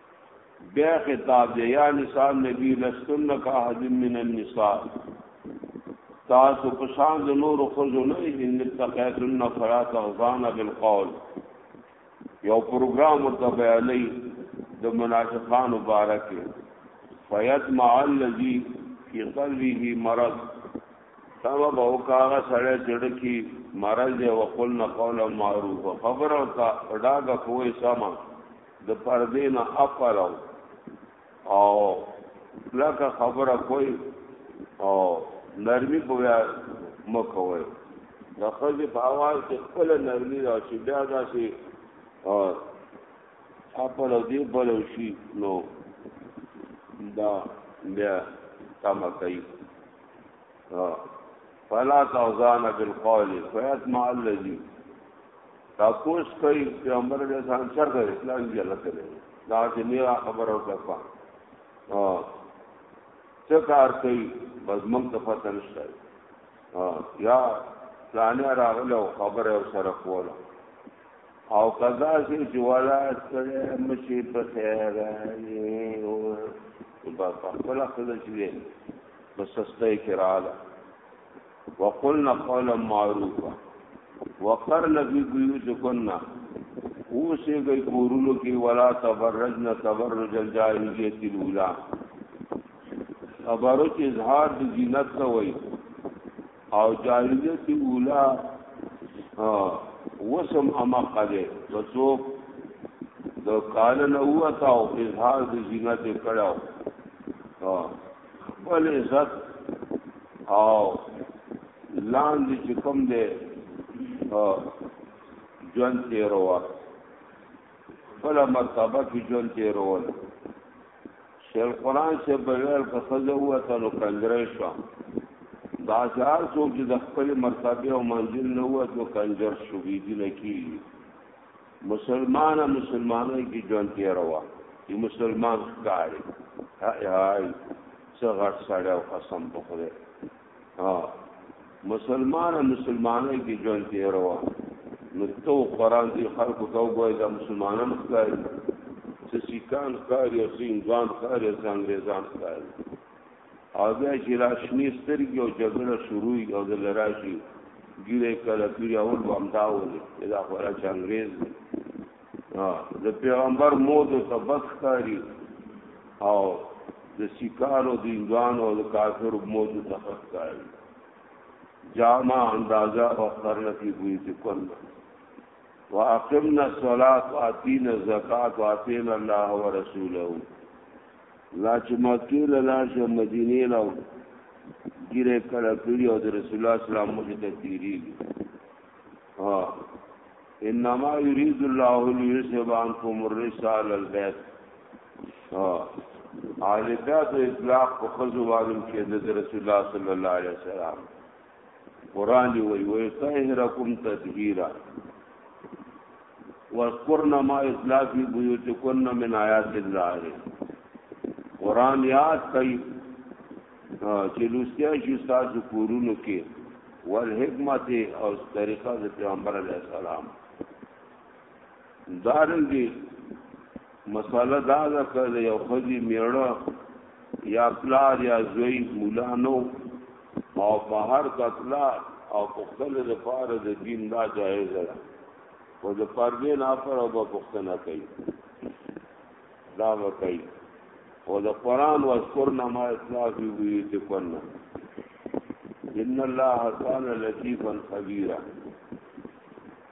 بیا خطاب دی یا نساء نبی لستن کا احد من النساء تاسو په شان د نور خزو نه ان تقیتن فلا تغضان بالقول یو پروګرام ورته بیانې د منافقانو بارکه فیتمع الذی فی قلبه مرض سبا به وکاغه سړی جوړ کی مرض او قلنا قولا معروف خبر او تا ډاګه کوی سما د پردې نه اپر او او لکه خبره کوي او نرمي په بیا مکوي د خځې په اواز کې خپل نرمي را شي بیا داسې خپل او دی بل شي نو دا بیا تم کوي فلا تعزان بالقول فیسمع الذي تاسوس کوي پیغمبر علیه السلام چرته اسلام دی الله تعالی دا چې نه خبر او کفا ها څه کار کوي بس موږ ته پته نشته یا پلانې راغلو خبره او سره کوله او قضا سي جوالا سره مشي په خیر او په خپل خپل چې په سسته کې رااله وقلنا قولا معروفا وقرن فی بیوتکن اوسه گئی کورونو کې ولا تبرجن تبرج الجاهلیت الاولى تبرج اظهار د زینت ته وای او جاهلیت الاولى وسم اما قده وڅوک د کال نه وتا او اظهار د زینت کړه خپل عزت او لاندې چې کوم دی ژوند تیروا خپل مرتبه کې ژوند تیرول شیخ قرآن سے بغیر که خزه هوا ته نو کنجره شو دا ځار څوک چې د خپل مرتبه او منزل نه هوا ته کنجر شو بي دي نه کیږي مسلمانه مسلمانه کی جون تیروا ای مسلمان ښکاری هاي هاي څه غټ سړی او قسم په خدای ها مسلمانه مسلمانه کی جون تیروا نو تو قران دی خلکو ته وګوي دا مسلمانان ښکاری څه سیکان ښکاری او څه انګان ښکاری او څه انګریزان ښکاری او بیا چې را شنې سترګې او جګړه شروع وي او د لراشي ګیره کله پیری اول هم دا ولې دا خو را چې انګريز دی د پیغمبر مود ته بخکاری او د سیکارو د انګانو او د کافر مود ته بخکاری جامع اندازہ او قرن کی بوئی تکن واقمنا الصلاة واتینا الزکاة واتینا الله ورسوله لا چې مکې له لار شه مدینې له ګیره کړه کړی او د رسول الله اسلام مخې ته تیریږي ها انما یرید الله لیذهب عنکم الرسال البیت ها عالبات اطلاق په خزو والم کې د رسول الله صلی الله علیه وسلم قرآن وی وی طهرکم تطهیرا واذکرن ما اطلاع فی بیوتکن من آیات الله قرآن یاد کئی چې لوستیا شي تاسو کورونو کې ول حکمت او طریقه د پیغمبر علی السلام دارنګي مساله دا ده که یو خځې میړه یا پلار یا زوی مولا نو او په هر کتلا او پختل د پاره د دین دا جایز ده او د پردې نه پر او په پختنه کوي دا وکړي او د قران او ذکرنا ما اطلاق وی دي کنه ان الله تعالی لطیفا خبیرا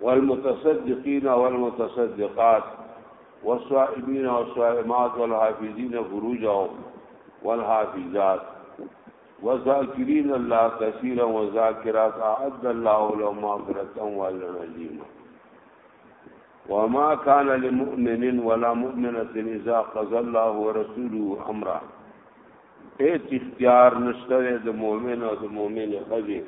والمتصدقين والمتصدقات والصائمين والصائمات والحافظين فروجهم والحافظات وذاكرين الله كثيرا وذاكرات أعد الله لهم مغفرة وأجرا عظيما وما كان لمؤمن ولا مؤمنة اذا قضى الله ورسوله امرا هیڅ اختیار نشته د مؤمن او د مؤمن خزي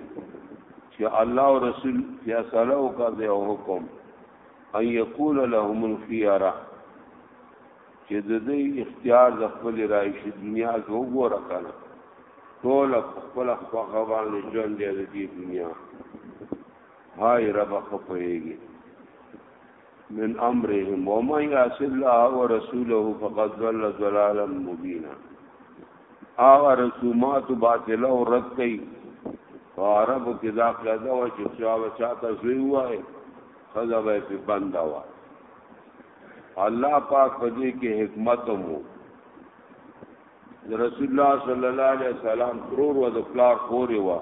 چې الله او رسول فیصله وکړي او حکم ان یقول لهم الخيار چې د دې اختیار د خپل رایش دنیا کې وګوره کنه ټول خپل خپل باندې ژوند دی د دې دنیا هاي رب خپويږي من امرهم ومن يعص الله ورسوله فقد ضل ضلالا مبينا هغه رسومات باطل او رد کوي عرب کې دا قاعده و چې چا بچا ته زوی وای خدا به په بند و الله پاک په دې کې حکمت مو رسول الله صلی الله علیه وسلم ترور و د پلار خوري و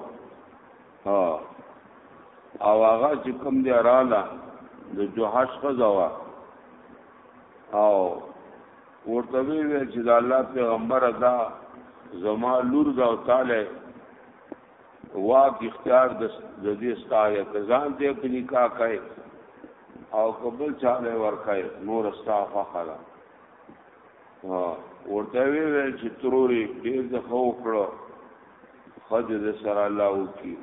ها او هغه چې کوم دی رااله د جوحش خزوا او ورته وی چې د الله پیغمبر دا زما لور دا او تعالی واک اختیار د دې ستاره کزان دې په نکاح کوي او قبول چاله ورکای نور استا فخلا ورته وی چې تروري ډیر د خو کړو خدای دې سره الله وکي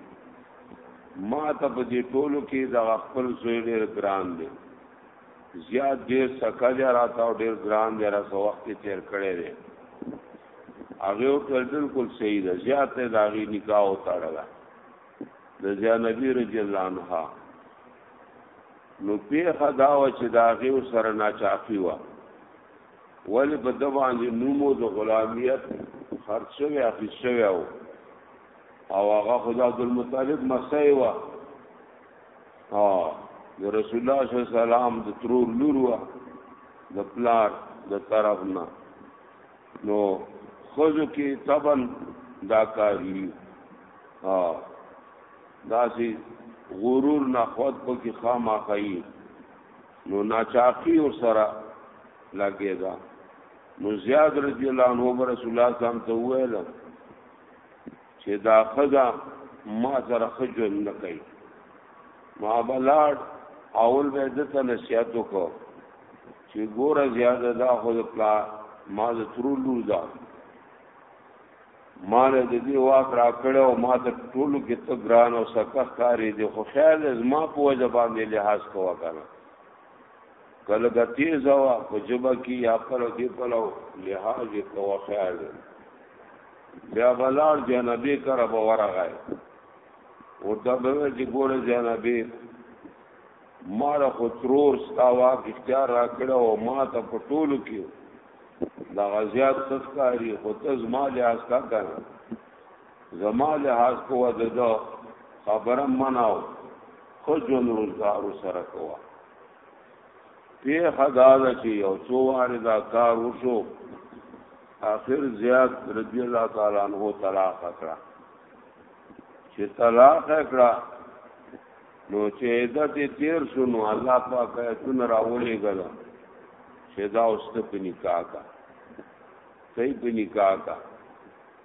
ما ته په دې ټولو کې د خپل زوی ډېر ګران دی زیات ډېر سکه دی راته او ډېر ګران دی را سو وخت تیر کړی دی هغه ټول بالکل صحیح ده زیات دی دا غي نکاح او تړلا د زیا نبی رضی الله عنها نو پیخه داوه چې دا غي سره ناچاقي و ولې په د باندې نومو د غلامیت خرڅ شوی اخیست شوی او او هغه خدا عبدالمطلب مسای و او د رسول الله صلی الله علیه وسلم د ترور لور و د پلار د طرف نه نو خزو کې تبن دا کاری ها داسې غرور نه خود پکې خامہ کوي نو ناچاقی ور سره لګی دا نو زیاد رضی الله عنه رسول الله صلی الله علیه وسلم ته ویل چې دا خدا ما سره خجل نه کوي ما بلاړ اول به د ته نصیحت وکړ چې ګوره زیاده دا خو د پلا ما د ترولو دا ما له د دې واک را کړی او ما ته ټولو کې ته ګران او سکه ښکارې دی خو خیال دی زما په وجه باندې لحاظ کوه که نه که لږه تېزه وه په ژبه کې یا پلو دې پلو لحاظ یې کوه خیال دی بیا به لاړ جنبې کره به ورغی ورته به ویل چې ګوره جنبې ما له خو ترور ستا واک اختیار را کړی او ما ته په ټولو کې دا غزيات تذکاری خو ته زما لحاظ کا کنه زما لحاظ کوه د خبره مناو خو جون روزګار سره کوه په خدا د چې یو څو واره دا کار وشو اخر زیاد رضی الله تعالی عنہ طلاق کړه چې طلاق کړه نو چې عدت تیر شو نو الله پاک ایتون راولې غلا پیدا اوست په نکاح کا ته په نکاح کا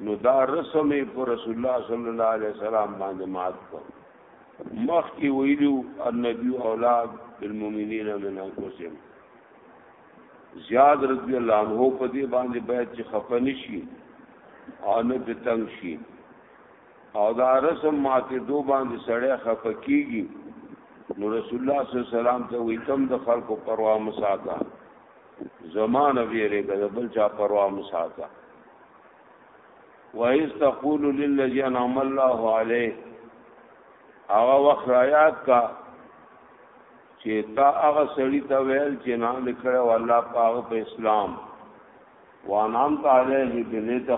نو دا رسم پر رسول الله صلی الله علیه وسلم باندې مات کو مخ کی ویلو النبی اولاد بالمؤمنین من انفسهم زیاد رضی الله عنه په دې باندې بیعت چې خفه نشي او نه تنگ شي او دا رسم ماته دو باندې سړی خپه کیږي نو رسول الله صلی الله علیه وسلم ته وی تم د خلکو پروا مساته زمانه ویری کده بل چا پروا مساته وایس تقول للذی انعم الله علیه هغه وخت یاد کا چې تا هغه سړی ته ویل چې نام لیکره والله پاک په اسلام وانام تعالی دې دې ته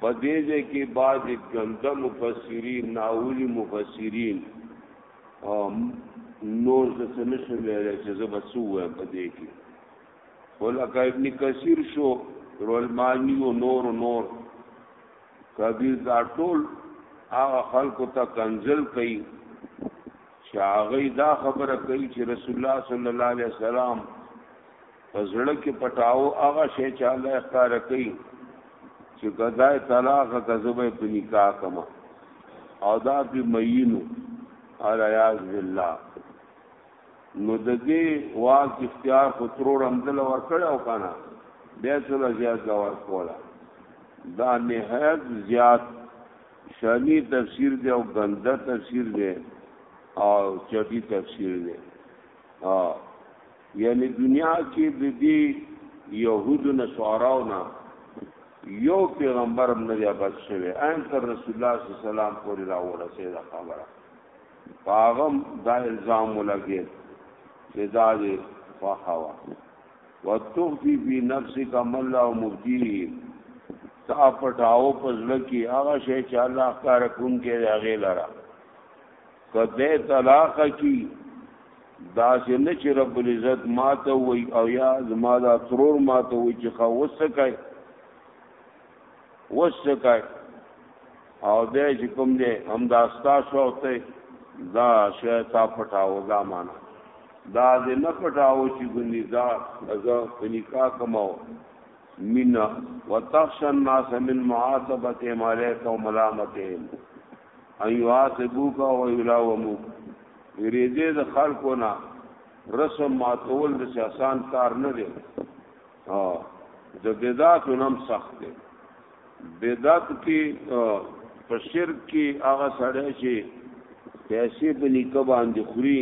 په دې ځای کې بعضې ګنده مفسرین ناولي مفسرین نور زه څه نه شم ویلی چې زه به څه ووایم په دې کې خو لکه ابن کثیر شو رولماني او نور نور کبیر دا ټول هغه خلکو ته کنزل کوي چې هغه دا خبره کوي چې رسول الله صلی الله علیه وسلم په زړه کې پټاو هغه شی چې الله ښکار کوي چې غزای طلاق کذبه په نکاح کما او دا په مینو الیاذ بالله نو د دې واک اختیار خو ترور هم دل ور کړه او کنه بیا څل زیات دا ور کولا دا نهایت زیات شانی تفسیر دی او غنده تفسیر دی او چټي تفسیر دی او یعنی دنیا کې د دې يهودو نصاراو نه یو پیغمبر هم نه دی بچ شوی ان تر رسول الله صلی الله علیه وسلم پورې را ورسېده خبره پاغم دا الزام ولګي چې دا دې فخوا وتخفي في نفسك ما الله مبديه تا پټاو پزړه کې هغه شی چې الله کار کوم کې هغه لره کده طلاق کی دا چې نه چې رب العزت ماته وای او یا زما دا ترور ماته وای چې خو وسکای وسکای او دې چې کوم دې هم دا ستا شوته دا شیطا پټاو دا معنا دا دې نه پټاو چې ګنې دا ازا پنیکا کماو مینا وتخشن الناس من معاتبه مالک او ملامتهم ان یعاقبوک او یلاوموک ویریدې د خلکو نه رسم ماتول د آسان کار نه دی او د بدعت نم سخت دی بدعت کې په شرک کې هغه سره چې پیسې په نیکه باندې خوري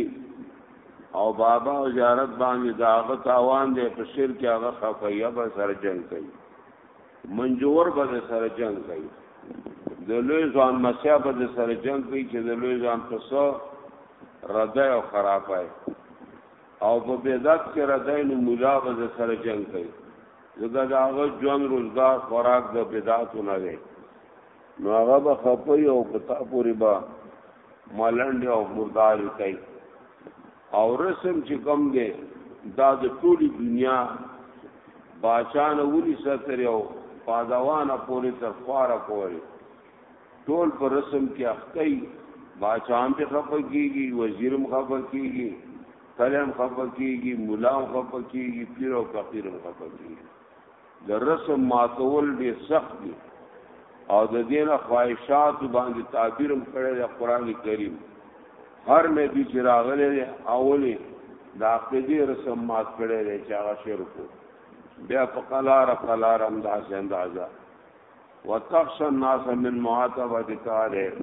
او بابا او زیارت باندې داغه تاوان دی په شرک هغه خفیه به سره جنگ کوي منجور به د سره جنگ کوي د لوی ځوان مسیا به د سره جنگ کوي چې د لوی ځوان په سو رده او خرابه او په بدعت کې رده نو مولا به د سره جنگ کوي زګا دا هغه ژوند روزګار خوراک د بدعت نه دی نو هغه به خپي او پتا پوری با ملنډ او مردار کوي او رسم چې کوم دی دا د ټولي دنیا باچانه ونی ستر یو پادوانه پوری تر خواره پوری ټول پر رسم کې اختی باچان ته خپه کیږي وزیرم خپه کیږي کلم خپه کیږي مولا خپه کیږي پیر او فقیر خپه کیږي د رسم ماتول ډېر سخت دي او د دې نه خواهشاتو باندې تعبیر هم کړی دی قرآن کریم هر نبی چې راغلی دی اولې د عقیدې رسم مات کړی دی چې هغه شرک بیا په قلاره قلاره هم داسې اندازه وتخش الناس من معاتبتك عليه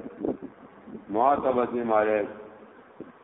معاتبتهم عليه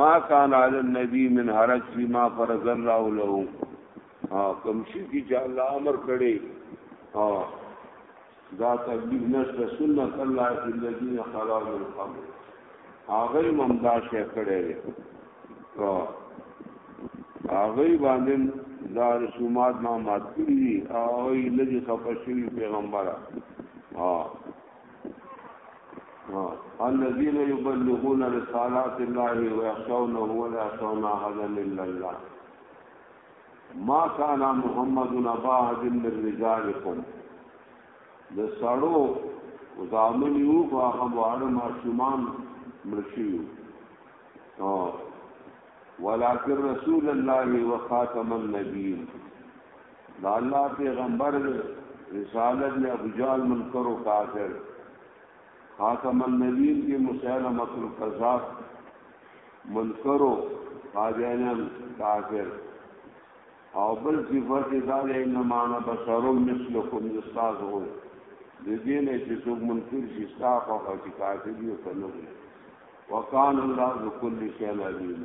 ما کان علی النبی من حرج فيما فرض الله له ها کوم شي کی چې الله امر کړي ها دا تبلیغ نشته سنت الله فی الذین خلا من قبل هغه ممدا شه کړي ها هغه باندې دا رسومات ما مات کړی دي او لږه خپه شوی پیغمبره ها الذين يبلغون رسالات الله ويخشونه ولا يخشون احدا الا الله ما كان محمد ابا احد من رجالكم د سړو زامن یو هغه واړه ماشومان مرشیو او ولکن رسول الله وخاتم النبیین دا الله پیغمبر دی رسالت له ابو جال منکر او کافر خاتم النبیین کې مسلمه مکر کذاب منکر او قادیان کافر او بل صفات دا له انما انا بشر مثلکم استاد هو د دې نه چې څوک منکر شي استاف او چې کافر دی او کنه وکانه الله بكل شيء عليم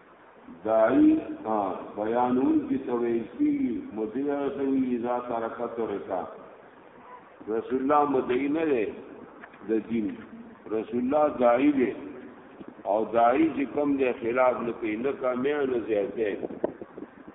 داعی ها بیانون کی تویسی مدعی توی اذا ترکا ترکا رسول الله مدعی نه دی د دین رسول الله داعی دی او داعی چې کوم دی خلاف نه کوي نه کمه نه زیاته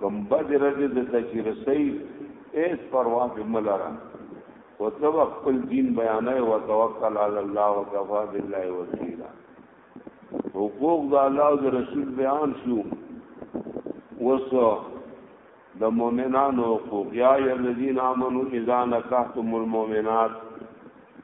کوم بد رد د تجرسي ایس پروا به ملره او تو خپل دین بیانای او توکل علی الله وکفا بالله وکیلا حقوق د الله او رسول بیان شو وسو د مؤمنانو حقوق یا الذین آمنو اذا نکحتم المؤمنات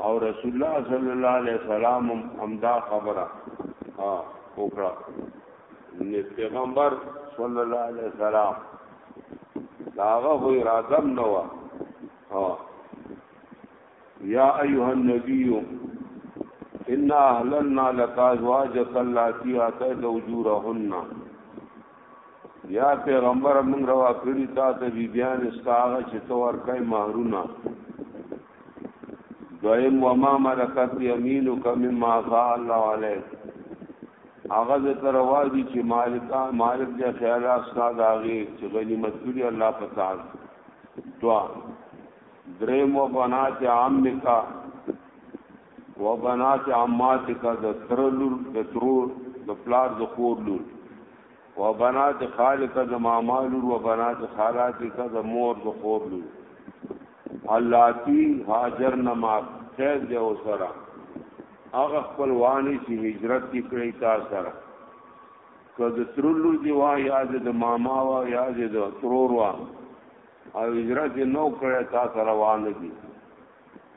او رسول الله صلی الله علیه وسلم هم دا خبره ها وکړه نه پیغمبر صلی الله علیه وسلم داغه هو اراده نه و ها یا ایها النبی ان اهلنا لك ازواجك اللاتي اتيت اجورهن یا پیغمبر موږ روا کړی تا ته بی بیان استاغه چې تو ورکای مہرونه دویم وما ملکت یمینک مما فا الله علیک هغه د تروا دي چې مالکا مالک د خیال استاد هغه چې غنیمت کړی الله پتا دعا دریم و بنات عامکا و بنات عماتک د تر لور د ترور د پلار د خور لور و بنات خالک د ماما لور و بنات خالاتک د مور د خور لور الاتی هاجر نما قید دی او سره هغه خپل وانی چې هجرت کړی تا سره که د ترلو دی وا یا د ماما وا یا د ترور وا او هجرت نو کړی تا سره وانه دي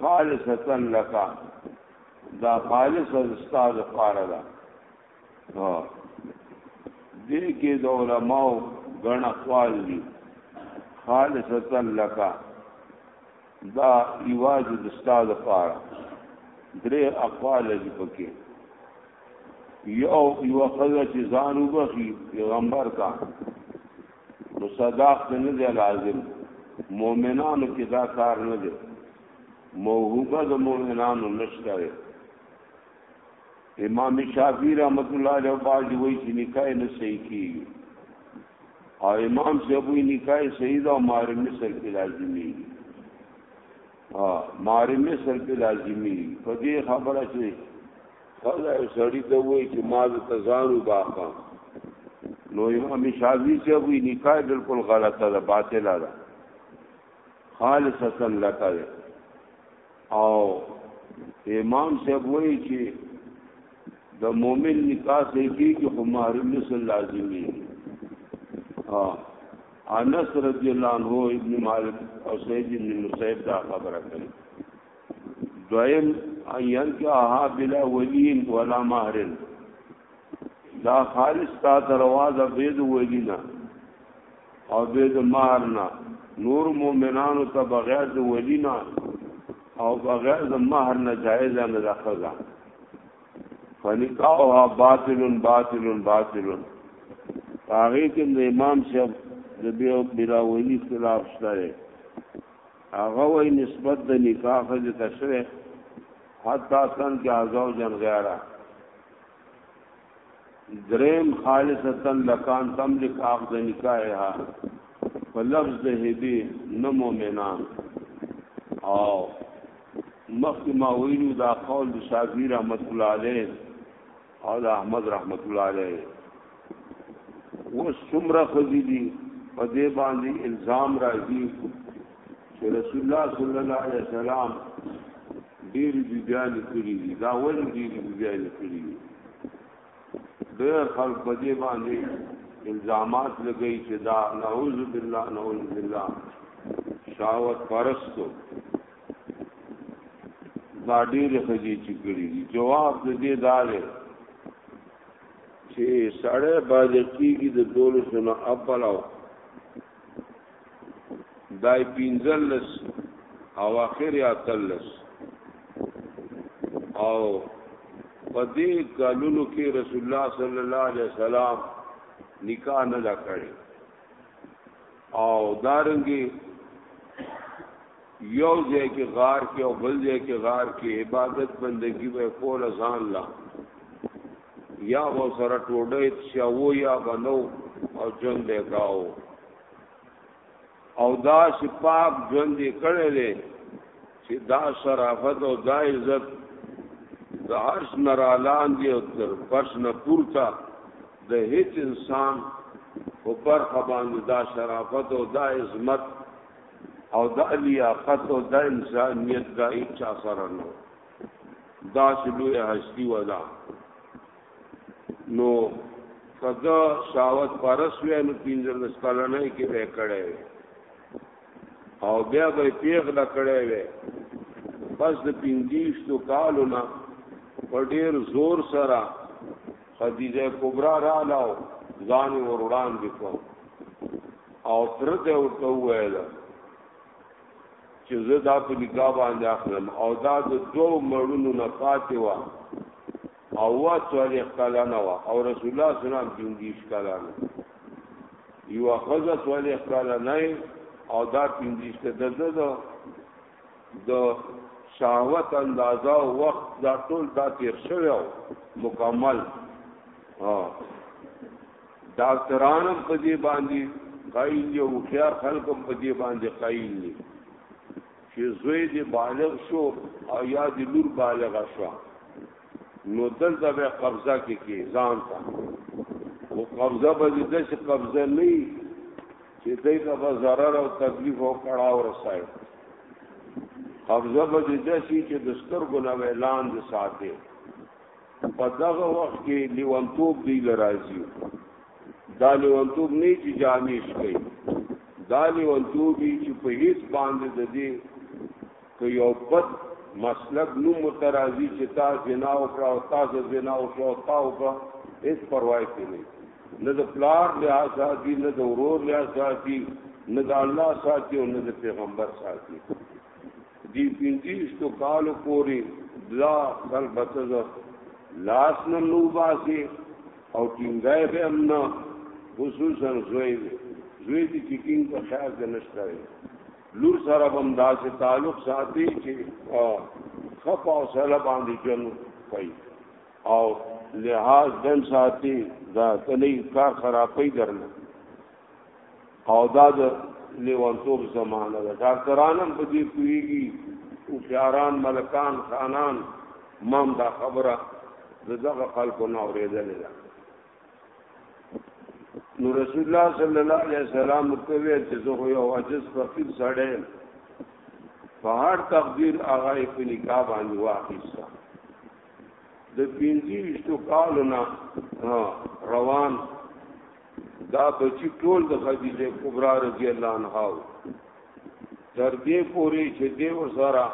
خالصتا لك دا خالص استاد لپاره ده ها دې کې د علماو غن اقوال دي خالصتا لك دا ایواز د استاد لپاره درې اقوال دي پکې یو یو خزه چې ځان وبخي پیغمبر کا نو صداق ته نه دی لازم مؤمنانو کې دا کار نه دی موهوبه د مؤمنانو نشته امام شافعی رحمت الله علیه باج وی چې نکاح نه صحیح کیږي او امام صاحب وی نکاح صحیح ده او مہر مصر کې لازمي ها مار مثل په لازمی په دې خبره چې خدای او سړی ته وایي چې ما د تزانو باخا نو امام شافعي چې وی نکاح بالکل غلطه ده باطله ده خالصتا لکه او امام صاحب وایي چې د مؤمن نکاح سې کېږي خو مار مثل لازمی ها انس رضی الله عنه ابن مالک او سید ابن مصیب دا خبره کړي دویم ایان کې اها بلا ولین ولا مہرن دا خالص تا درواز بيد ولینا او بيد مارنا نور مؤمنانو ته بغیر د ولینا او بغیر د مہر نه جایز نه راخذا فنکاوها باطل باطل باطل هغه کې د امام صاحب د بیو بلاولی خلاف شته هغه وی نسبت د نکاح د تشریح حتی تن کې ازو جن غیره دریم خالصتا لکان تملک عقد نکاحها په لفظ د هدی نه مؤمنا او مخکې ما ویلو دا قول د شافعي رحمت الله علیه او د احمد رحمت الله علیه و څومره خزي دي په دې باندې الزام راځي چې رسول الله صلی الله علیه وسلم ډیر بیان کړی دی دا ول ډیر بیان کړی دی ډیر خلک په دې باندې الزامات لګی چې دا نعوذ بالله نعوذ بالله شاوت پرستو دا ډیر خجی چې کړی دی جواب دې دا دی چې سړی باندې کیږي د دولسو نه اپلاو دای پینزلس او اخر یا تلس او په دې کلونو کې رسول الله صلی الله علیه وسلم نکاح نه دا کړی او دارنګي یو ځای کې غار کې او بل ځای کې غار کې عبادت بندگی به کول ځان لا یا به سره ټوډه اتشاو یا بنو او جون دې کاو او دا شپاب جون دې کړي دې چې دا شرافت او دا عزت د عرش نرالان دی او تر فرش نه پورته د هیڅ انسان په برخه باندې دا شرافت او دا عظمت او دا لیاقت او دا انسانیت دا هیڅ اثر نه دا سلوی هستی ودا نو کدا شاوت پرس وی نو پینځل سکلنه کې به کړه او بیا به پیغ د کړه وی پس د پینځیش تو کالو نه په ډیر زور سره خدیجه کبرا را لاو ځان ور وړاندې کو او تر دې ورته ویل چې زه دا په نکاح باندې اخلم او دا د دوو مړونو نه پاتې وه او وا څوارلس کلانه وه او رسول الله صلی الله علیه وسلم پنځوس کلانه یوه ښځه څوارلس کلانه او دا پنځوس ته دده ده د شهوت اندازه او وخت دا ټول دا تیر شوی مکمل ها ډاکټران هم په دې باندې قایل دي او هوښیار خلک هم په دې باندې قایل دي چې زوی دې بالغ شو او یا دې لور بالغه شو نو دلته به قبضه کې کې ځان ته او قبضه به دې داسې قبضه نه وي چې دوی ته به ضرر او تکلیف او کړاو رسایي قبضه به دې داسې چې د سترګو نه اعلان دې ساتي په دغه وخت کې لیونتوب دی لرازي دا لیونتوب نه چې جامې شي دا لیونتوب چې په هیڅ باندې د دې که یو بد مسلک نو مترازی چې تا زنا او کړه او تا زنا او کړه او تا او کړه هیڅ پروا یې نه نه د پلار لحاظ ساتي نه د ورور لحاظ ساتي نه د الله ساتي او نه د پیغمبر ساتي دی پنځیشتو کالو پوری بلا سر بتز لاس نه نو باسی او ټینګای به هم نه خصوصا زوی زوی دی چې ټینګ په خیال کې نشته لور سره هم داسې تعلق ساتي چې خپ او سره باندې جن کوي او لحاظ دن ساتي دا تلی کار خرابې درنه او دا د لیوانتوب زمانه ده ډاکټران هم په دې کویږي او پیاران ملکان خانان مام دا خبره د دغه خلکو نه اورېدلې ده نو رسول الله صلی الله علیه وسلم ته وی چې زه یو عجز فقیر سړی په هر تقدیر هغه په نکاح باندې واخیسته د پنځه ویشتو کالو نه روان دا بچی ټول د خدیجه کبرا رضی الله عنها تر دې پوري چې دې ور سره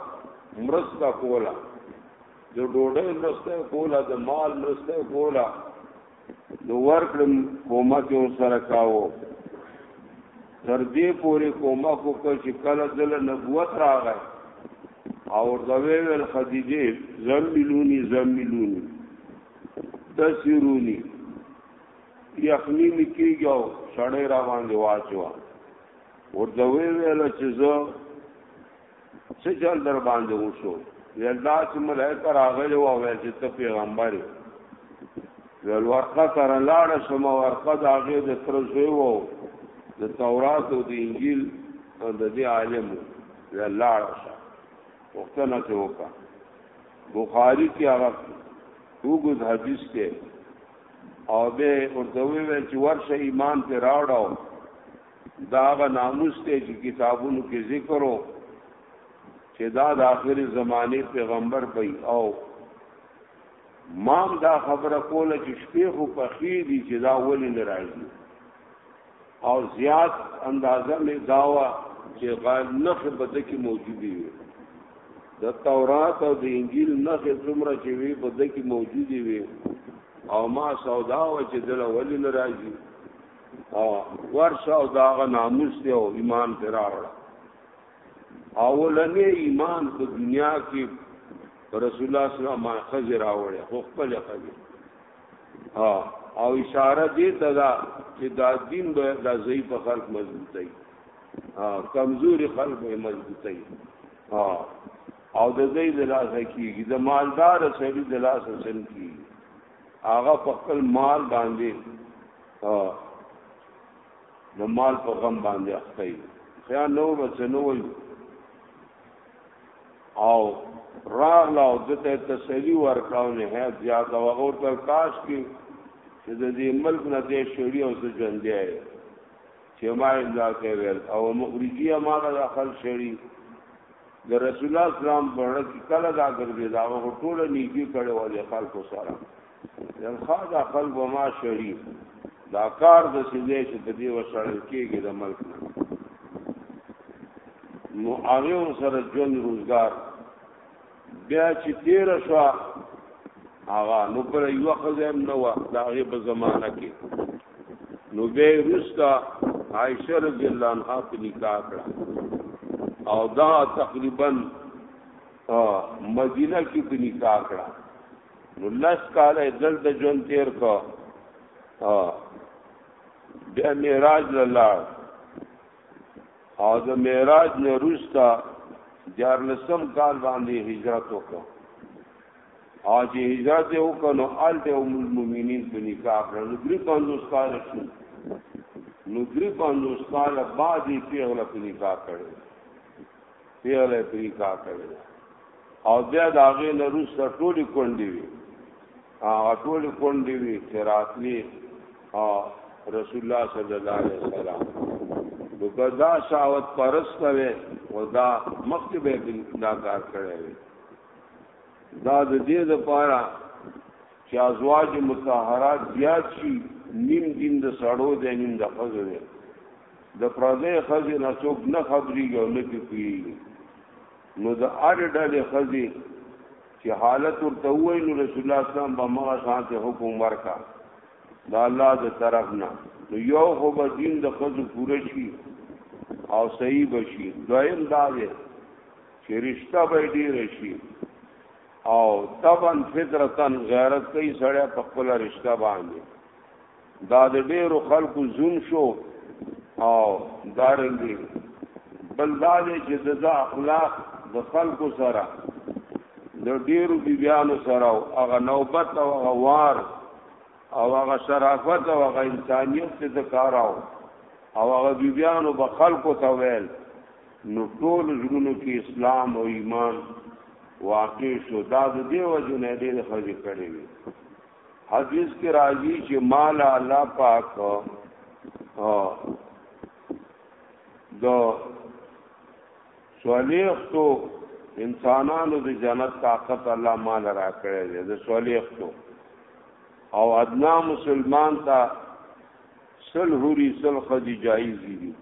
مرسته کولا د ډوډۍ مرسته کولا د مال مرسته کولا د ورکړم کومک یې سره کاوه تر دې پوري کومک وکړ چې کله دل نبوت راغی او ورځوي ول خدیجه زملونی زملونی تسرونی یخنی می کیږو سړی را باندې واچو ورته وی ویل چې زه څه چل در باندې وشو ویل دا چې ملائکه راغلی و ویل چې ته پیغمبر ویل ورقه تر لاړه شم ورقه د هغه د تر زوی وو د تورات او د انجیل او د دې عالم ویل لاړه شم وختنه ته وکړه بخاری کې هغه وګد حدیث کې او به ورته ویل چې ورشه ایمان ته راوړو دا غ ناموس ته چې کتابونو کې ذکر وو چې دا د آخري زمانه پیغمبر پي او مام دا خبره کوله چې شپې خو پخې دي چې دا ولې نه راځي او زیات اندازه می داوا چې غایب نخ بده کې موجودی وي د تورات او د انجیل نخ څومره چې وي بده کې موجودی وي او ما سودا و چې دل ولی ناراضي او ورشا او داغه ناموس دی او ایمان تراړه اولنې ایمان په دنیا کې رسول الله صلی الله علیه وسلم خزر راوړ خو خپل خزر ها او اشاره دې ته دا چې دا دین به د ضعیف خلق مضبوطی ها کمزوري خلق به مضبوطی ها او د دې د لاس کېږي د مالدار سړي د لاس سن کېږي هغه په خپل مال باندې ها د مال په غم باندې اخته خیا نو بچنو وي او راغلا او دته تسلی ورکاو نه هي زیات او اور تر کاش کې چې د دې ملک نه دې شړی او ځجن دی چې ما امداد کې ویل او مخرجی ما د داخل شړی د رسول الله اسلام په اړه کله دا ګرځي دا ټول نیږي کړي ولې خلکو سره یل خاصه خلق ما شریف دا کار د سیدې چې په دې وسړل کېږي د ملک نه نو هغه سره ژوند روزګار بیا چې تیر شو هغه نو پر یو خزم نو دا هغه په زمانہ کې نو به رستا عائشہ رضی الله عنها په نکاح کړه او دا تقریبا مدینه کې په نکاح کړه نو لس کاله دلته ژوند تیر کو ها بیا معراج لاله او د معراج نه روستا دیار لسم کال باندې هجرت وکړ او چې هجرت وکړ نو آلته ام المؤمنین په نکاح کړ نو درې پنځوس کال شو نو درې پنځوس کال بعد یې پیغله په نکاح کړ پیغله پری کا کړی او بیا دا غي نه روس ټولی کونډي وي هغه ټولی کونډي وي چې راتلی او رسول الله صلی الله علیه وسلم وګدا شاوت پرست وي ودا مخکې به دا کار کړی وي دا د دې لپاره چې ازواج مطهرات زیات شي نیم دین د سړو دی نیم د خزو دی د پردې خزې نه څوک نه خبرېږي او نه پوهېږي نو د هرې ډلې خزې چې حالت ورته ووایي نو رسول الله اسلام به مغه شان ته حکم ورکا دا الله د طرف نه نو یو خو به دین د خزو پوره شي او صحیح بشي دویم دا دی چې رشتہ به ډیر شي او طبعا فطرتا غیرت کوي سړی په خپل رشتہ باندې دا د ډیرو خلکو زون شو او دارنګي بل دا دی چې د ځا اخلاق د خلکو سره د ډیرو بیبیانو سره او هغه نوبت او هغه وار او هغه شرافت او هغه انسانیت څخه د کاراو او هغه بیبیانو به خلکو ته ویل نو ټول ژوندونو کې اسلام او ایمان واقع شو دا د دیو جنې دې خځې کړې وي حدیث کې راځي چې مال الله پاک د صالحتو انسانانو د جنت طاقت الله مال را کړی دی د صالحتو او ادنا مسلمان ته سل حوری سل خزی جایزی دی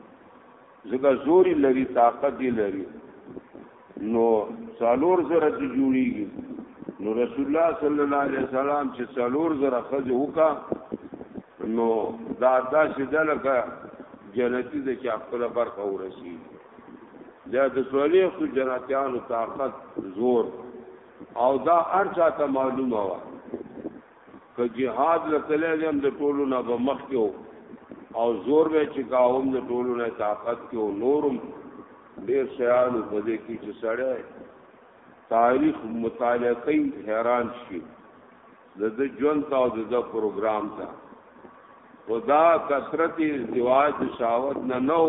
زګه زوري لري طاقت لري نو څالور زره دي جوړيږي نو رسول الله صلی الله علیه وسلم چې څالور زره خځه وکا نو دا داسې دلکه جنتی د چا خپل برخه ورسی دا د سولې خو جنتیانو طاقت زور او دا ارچا ته معلومه وه که جهاد لتلې دیم د ټولو نه به مخ کې او زور به چې کاوم د ټولو نه طاقت کې او نورم ډیر شیان په دې کې چې سړی تاریخ مطالعه کوي حیران شي د د ژوند او د د پروګرام ته خدا کثرت ازدواج شاوت نه نو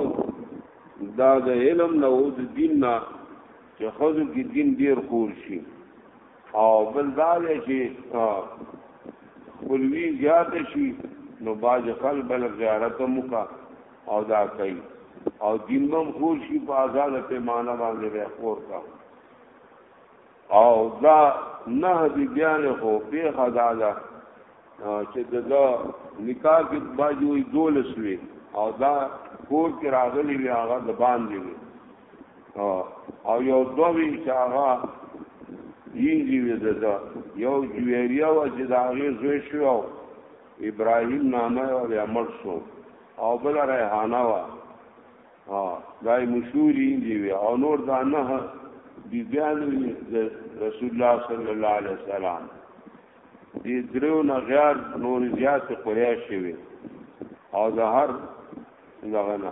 دا د علم نه او د دین نه چې خود کې دین ډیر خور شي او بل دا دی چې خپلوي زیات شي نو باج خل بل زیارت موکا او دا کوي او دینم خور شي په آزاد پیمانه باندې به خور کا او دا نه دی بیان خو به خدا دا چې دا نکاح کې باجوي دولس وي او دا کور کې راغلي وي هغه د باندې وي او یو دوه وی چې هغه یینځي وی دته یو جویریا و چې دا غي زوی شو او ابراهیم نامه او بیا مړ شو او بل ریحانه و ها دای مشهور یینځي وی او نور دا نه بی بیان رسول الله صلی الله علیه وسلم دې درو نه غیر نور زیات قریش شوی او د هر دغه نه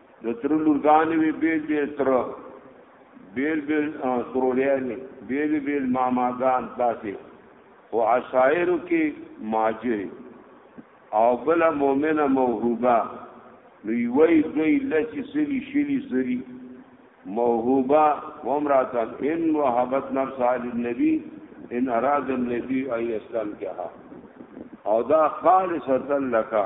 د تر لورګانې وی بیل بیل تر بیل بیل ترولیانی بیل بیل ماماګان داسې او عشایرو کې ماجری او بل مؤمنه موهوبه نو وی دوی لسی سلی شلی زری موهوبه ومراته ان وهبت نفس علی النبی ان اراد النبی ای اسلام کها او دا خالصتا لکا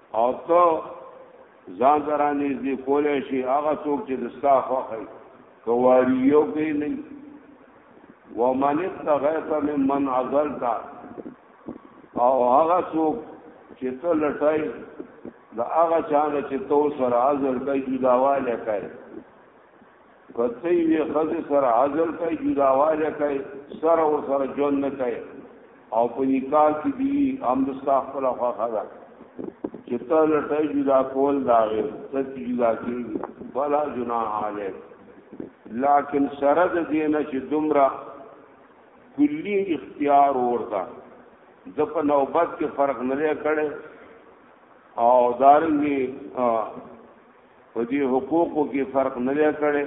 او ته ځان سره نږدې کولای شي هغه څوک چې د ستا خوښه کواري یو کې نه ومن استغیث ممن عزلت او هغه څوک چې ته لټای دا هغه چا چې تو سره عزل کوي جداواله کوي که ته یوې ښځې سره عزل کوي جداوالی کوي سره ورسره ژوند نه کوي او په نکاح کې دي همد ستا خپله خوښه ده چې ته لټوې جدا کول د هغې ته چې جدا کېږي فلا جناح علیک لکن سره د دې نه چې دومره کلي اختیار ورته د په نوبت کې فرق نه کړي او دارنګي په دې حقوقو کې فرق نه دی کړی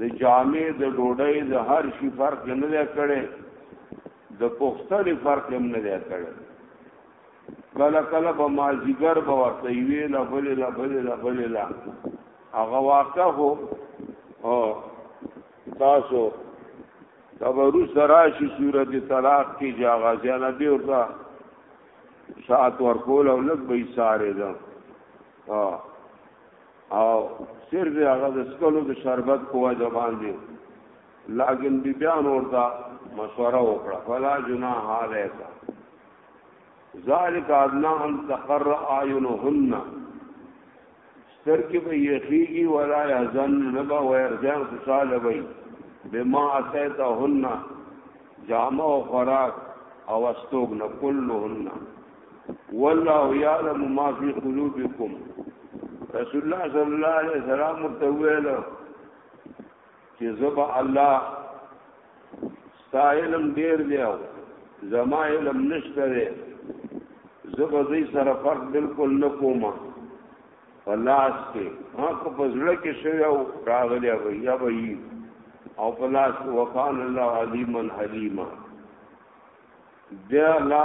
د جامع د ډوډۍ د هر شي فرق نه دی کړی د پختل فرق هم نه دی کړی کله کله به مازیګر به ورته وی لا بل لا بل لا بل لا هغه واقع هو او تاسو تبرو سراشی صورت طلاق کی جاغا زیانا بیورتا ساعت ورکول او لگ بی سارے دا ها او سر دې هغه د سکلو د شربت په وجه باندې لاګن بي بیان ورته مشوره وکړه فلا جناح عليك ذالک ادنا ان تقر اعینهن ستر کې به یخیږي ولا یحزن نبا ويرجان خوشاله وي بما اتیتهن جامع او خوراک او استوګ نه کلهن والله يعلم ما في قلوبكم رسول الله صلی الله علیه وسلم ورته ویل چې زبا الله ستا علم ډیر دی او زما علم نشته دی زبا دې سره فرق بالکل نه کوم پلاس کې ما کو پزړه کې شوی او راغلی او یا وی او پلاس وکال الله علیمن حلیمه بیا لا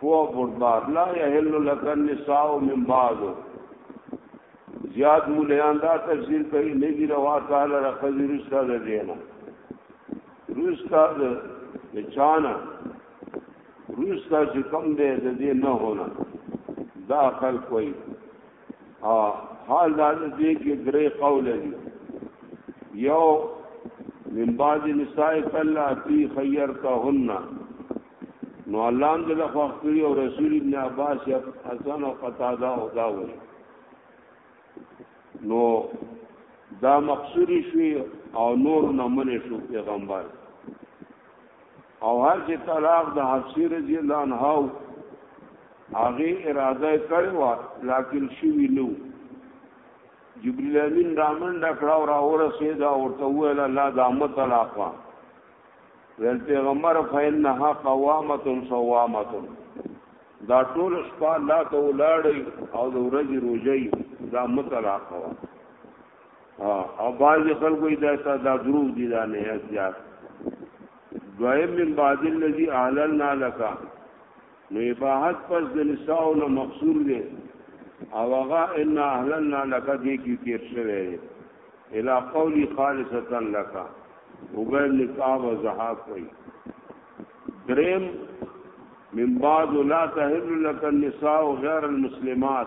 فو بردبار لا یحل لک النساء من بعد زیاد مولیان دا تفسیر کوي نبی روا تعالی را خزی رستا ده دینا رستا ده چانا رستا چې کم ده ده دی نه ہونا دا خلق کوئی ها حال دا دې کې درې قول دي یو من بعد نساء کلا تی خیرتهن نو الله دې له خوښتري او رسول ابن عباس یا حسن او قتاده او دا وایي نو دا مقصوری شوی او نور نه منې شو پیغمبر او هر چې طلاق د حفصه رضی الله عنها هغه اراده کړې و لکن شوی نو جبرئیل امین رامن ډکړه او راور سید او ته ویل الله د امت طلاق ویل پیغمبر فینها قوامه صوامه دا ټول شپه الله ته ولاړی او د ورځې روزي دا مطلق وا او باز خلکو دا دا درو دي دا نه زیات دویم من بعد الذي اعلنا لك نو اباحت پس د نساء نو مقصور دی او هغه ان اهلنا لك دې کې تیر شوی دی الى قولی خالصتا لك وبه نکاح و زحاق کوي دریم من بعد لا تهل لك النساء غير المسلمات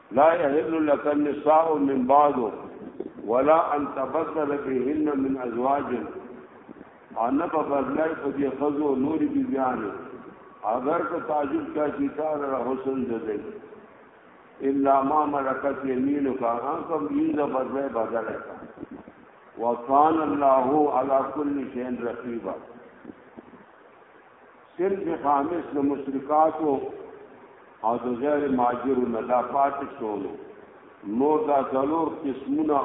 لا يحل لك النساء من بعد ولا ان تبدل بهن من ازواج انا په بدلای په دې خزو نوري بي بیان اگر که تعجب کا شکار را حسن دې الا ما ملکت يمينك هغه کوم دې د بدلای بدل کا وكان الله على كل شيء رقيبا صنف خامس د مشرکاتو او د غیر ماجرو نه دا پاتې شولو نور دا څلور قسمونه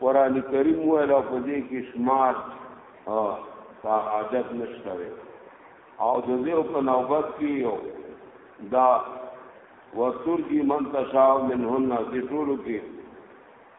قران کریم ویل او په دې کې شمار تا عادت نشته او د دې په نوبت کې یو دا وترجی من تشاء منهن دې ټولو کې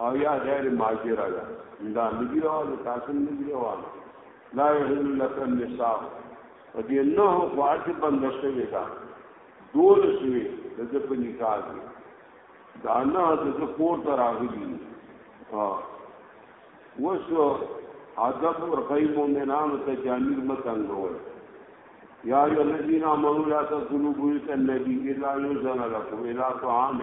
او یا غیر ماجره ده دا ندی روا ده تاسم ندی روا لا یحل لک النساء و دی نو خواهد بند شوی دا دول شوی دده په نکاح دی دا نه دده کور ته راغلی وس عذاب ورخی مومنانو ته جانیر متنګول یا ایو الذین آمنوا لا تدخلوا بیوت النبی الا یؤذن لكم الی طعام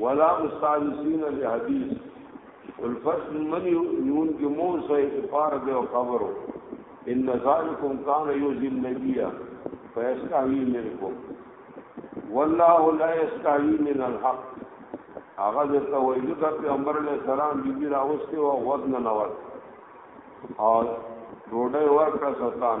ولا مستانسین لحدیث الفت منی نیون کی مور سای اپار دیو خبرو ان ذالکم کان یوزی النبیہ فیستحوی منکم والله لا یستحوی من الحق هغه د توحید د پیغمبر علی السلام بیبی راوسته او وزن نور او ډوډۍ ورکړه ستان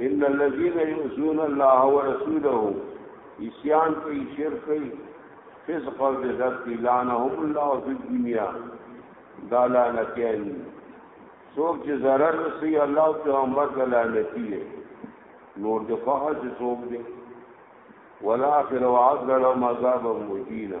ان الذين يؤذون الله ورسوله اسيان کوي شرک کوي فسق او بدعت کوي لعنهم الله في الدنيا دا لعنتيان څوک چې zarar رسي الله او پیغمبر ته لعنتي دي نور د فقه چې څوک دي ولا اخر وعذر عذاب مهینا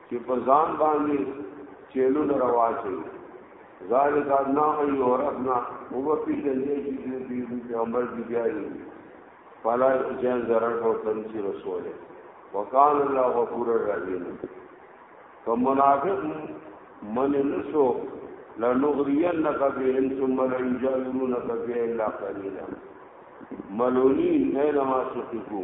چې په ځان باندې چیلونه رواچي ذالک ادنا ان یورثنا هو فی جنته چې دی پیغمبر دی بیا دی فلا جان ضرر او تنسی رسول وکال الله غفور الرحیم کوم منافق من نسو لنغرینک بهم ثم لا یجاورونک بهم الا قلیلا ملونی نه نما سکو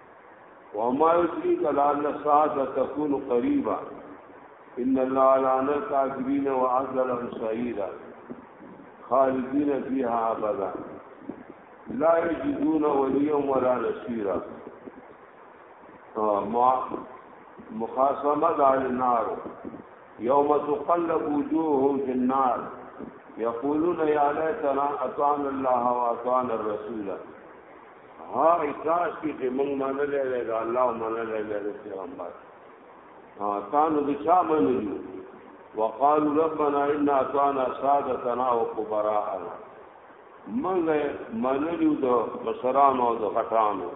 وما يدريك لعل الساعه تكون قريبا ان الله لعن الكافرين وعذلهم سعيرا خالدين فيها ابدا لا يجدون وليا ولا نصيرا مخاصمه على النار يوم تقلب وجوههم في النار يقولون يا ليتنا اطعنا الله واطعنا الرسول ها اخلاص کی چې موږ منل لري دا الله منل لري پیغمبر ها تاسو د چا منل وقالو ربنا ان اطعنا سادتنا وكبراءنا موږ منلو د بشرانو د غټانو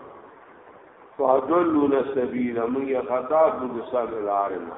فاضلون السبيل موږ خطاب د سبيل عارمه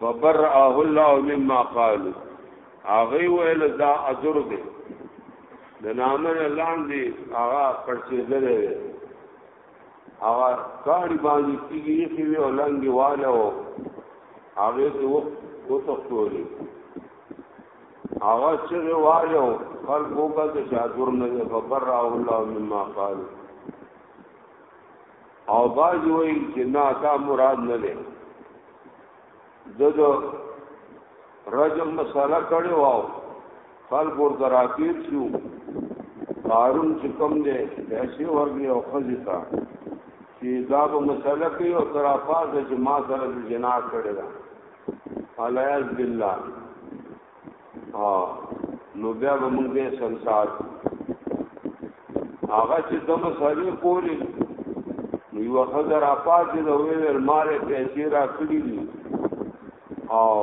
فبرأه الله مما قالو هغه ویل دا اجر دی د نامن لاندې هغه پرڅېدل دی هغه کاری باندې کیږي چې وی ولنګي واله او هغه ته وخت وتښتولې هغه چې واله خلق وګړي چې اجر نه فبرأه الله مما قالو او باز وی چې نه تا مراد نه ده دغه رجم مساله کړي واو خلق ور دراتیر شو قارون چې کوم دې پیسې ورغلي او خزي تا چې دا به مساله کوي او ترافات چې ما سره جنا کړی دا الیاذ بالله ها نو بیا به موږ دې سنسار هغه چې د مسالې کولې نو یو خزر اپاز دې ویل مارې پیسې را کړې دي او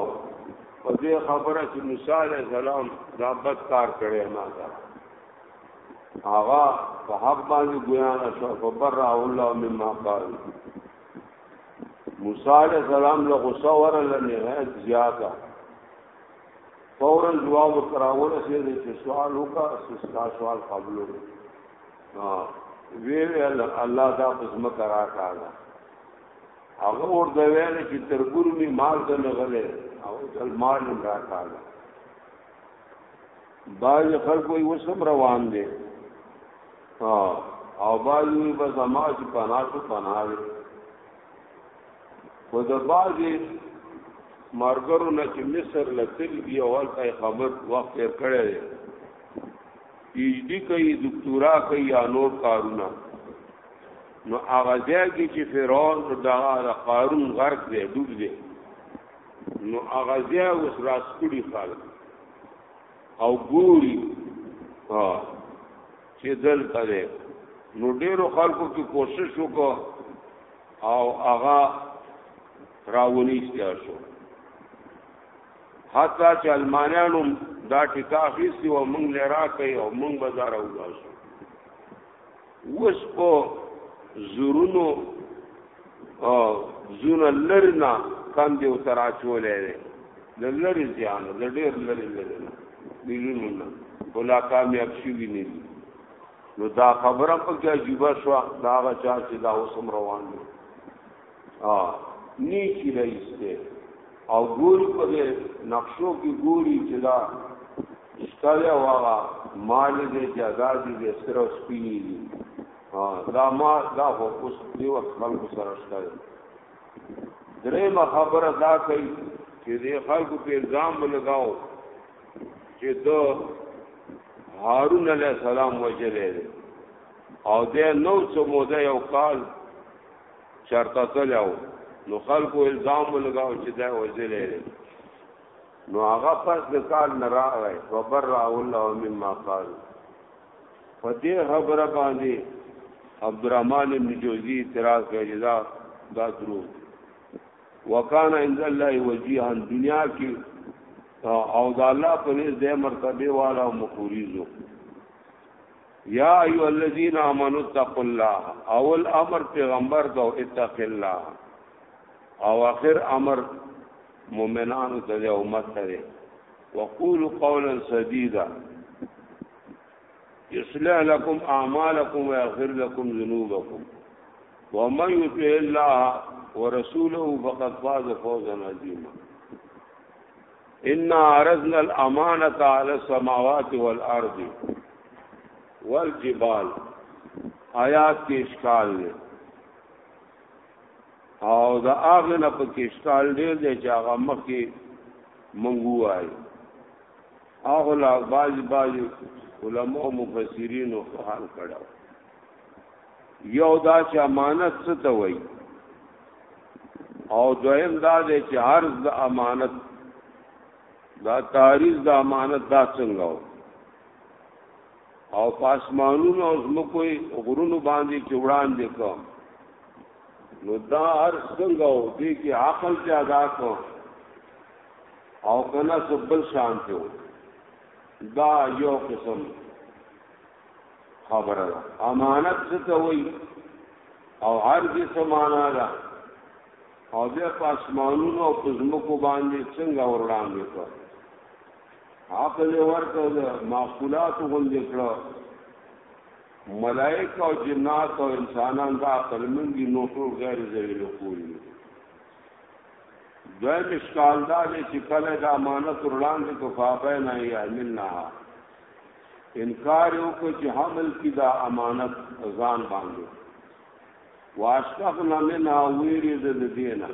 په دې خبره چې موسی عليه السلام دا بد کار کړی ما دا هغه په حق باندې ګویا نه شو فبر الله مما قال موسی علیہ السلام له غصه ورله نهایت زیاته فورا جواب کراول سي د سوال وکا سستا سوال قبول ها وی ویل الله دا بزم کرا کاله هغه ور د ویل چې ترګور می مال د نغله او تل مال را کاله باز خلکو یې وسم روان دي ها او باز یې په زما چې پناه شو پناه دي خو د باز مارګرو نه چې مصر لتل دی او هلته خبر وخت یې کړی دی پیجدی کوي دکتورا کوي یا نور کارونه نو هغه ځای کې چې فرعون دغه قارون غرق دی ډوب دی نو اغازیا اوس راس کړي خلک او ګوري ها چې دلته ده نو ډیرو خلکو کې کوشش وکړ او هغه راونیسته شو حتی چې المانیانو دا ټیکا اخیستی او موږ لرا کوي او موږ بازار وګاسو وس په زورونو او زونه لرنا کاندې او تراچولې ده د لری ځان د ډېر لری لری مليونونه ولا کامیاب شي ویني نو دا خبره په کې عجیب شو دا غا چا چې دا اوسم روان دي ها نیچی رئیس ته او ګوري په نقشو کې ګوري چې دا شته دی او هغه مال دی چې ادا دي د سره او سپینې دي دا ما دا خو اوس دی وخت خلکو سره شته دی درېمه خبره دا کوي چې د خلکو په الزام لګاو چې د هارون علیه السلام وجلې دی او د نو څو موده یو کال چرته تلو نو خلکو الزام لګاو چې دا وجلې دی نو هغه پس د کار نه راغی وبرع الله مما قال په دې خبره باندې عبدالرحمن بن جوزی اعتراض کوي دا دا درو وکانا عند الله وجيها دنیا کې او د الله په نس د مرتبه والا او مخوريزو یا ایو الذین آمنوا اتقوا الله اول امر پیغمبر دو اتق الله او اخر امر مؤمنانو ته او امت ته وقولوا قولا سديدا يصلح لكم اعمالكم ويغفر لكم ذنوبكم ومن يطع الله ورسوله فقد فاز فوزا عظيما ان عرضنا الامانه على السماوات والارض والجبال آیات کې اشکال دی او دا هغه نه په کې اشکال ډېر دی چې هغه مخکې منګوای هغه لا باز باز علما او مفسرین او حال کړه یو دا چې امانت څه ته وایي او دویم دا دی چې عرض د امانت دا تعریض د امانت دا څنګه و او پاسمانونو او زمکوې غرونو باندې چې وړاندې کوم نو دا هر څنګه او دې کې عقل ته ادا کو او کنا سبل شان ته دا یو قسم خبره ده امانت څه ته وایي او هر دې سمانا ده او بیا په اسمانونو او پزمکو باندې څنګه وروړاندې کړ عقل ورته معقولات غوندې کړو ملائکه او جنات او انسانان دا عقل من دي نو ټول غیر ذوی العقول دي دوی مشکال دا دی چې کله دا امانت وړاندې کو فابه نه یې امنها انکار وکړي چې حمل کی دا امانت ځان باندې واشتغنا منها ویری د دینه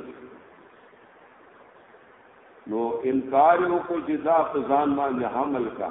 نو انکار وکړي چې دا ځان باندې حمل کا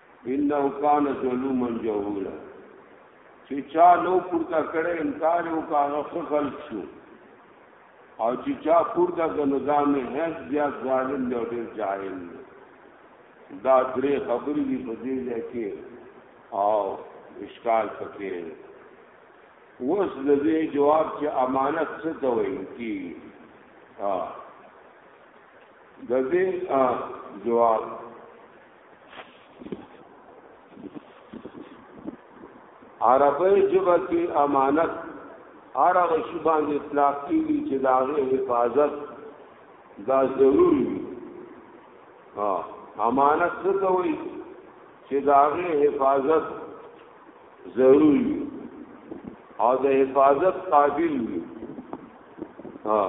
انه کان ظلوما جهولا چې چا نو پورته کړي انکار او کاغه خپل شو او چې چا پورته د نظام هیڅ بیا ظالم دی او ډیر جاهل دی دا درې خبرې دی په دې ځای کې او اشکال پکې وس د دې جواب چې امانت څه ته وایي کی ها د دې جواب عربی جبه کې امانت هر هغه شی باندې اطلاق کیږي چې دا غي حفاظت دا ضروري وي ها امانت څه ته وایي چې دا غي حفاظت ضروري او د حفاظت قابل وي ها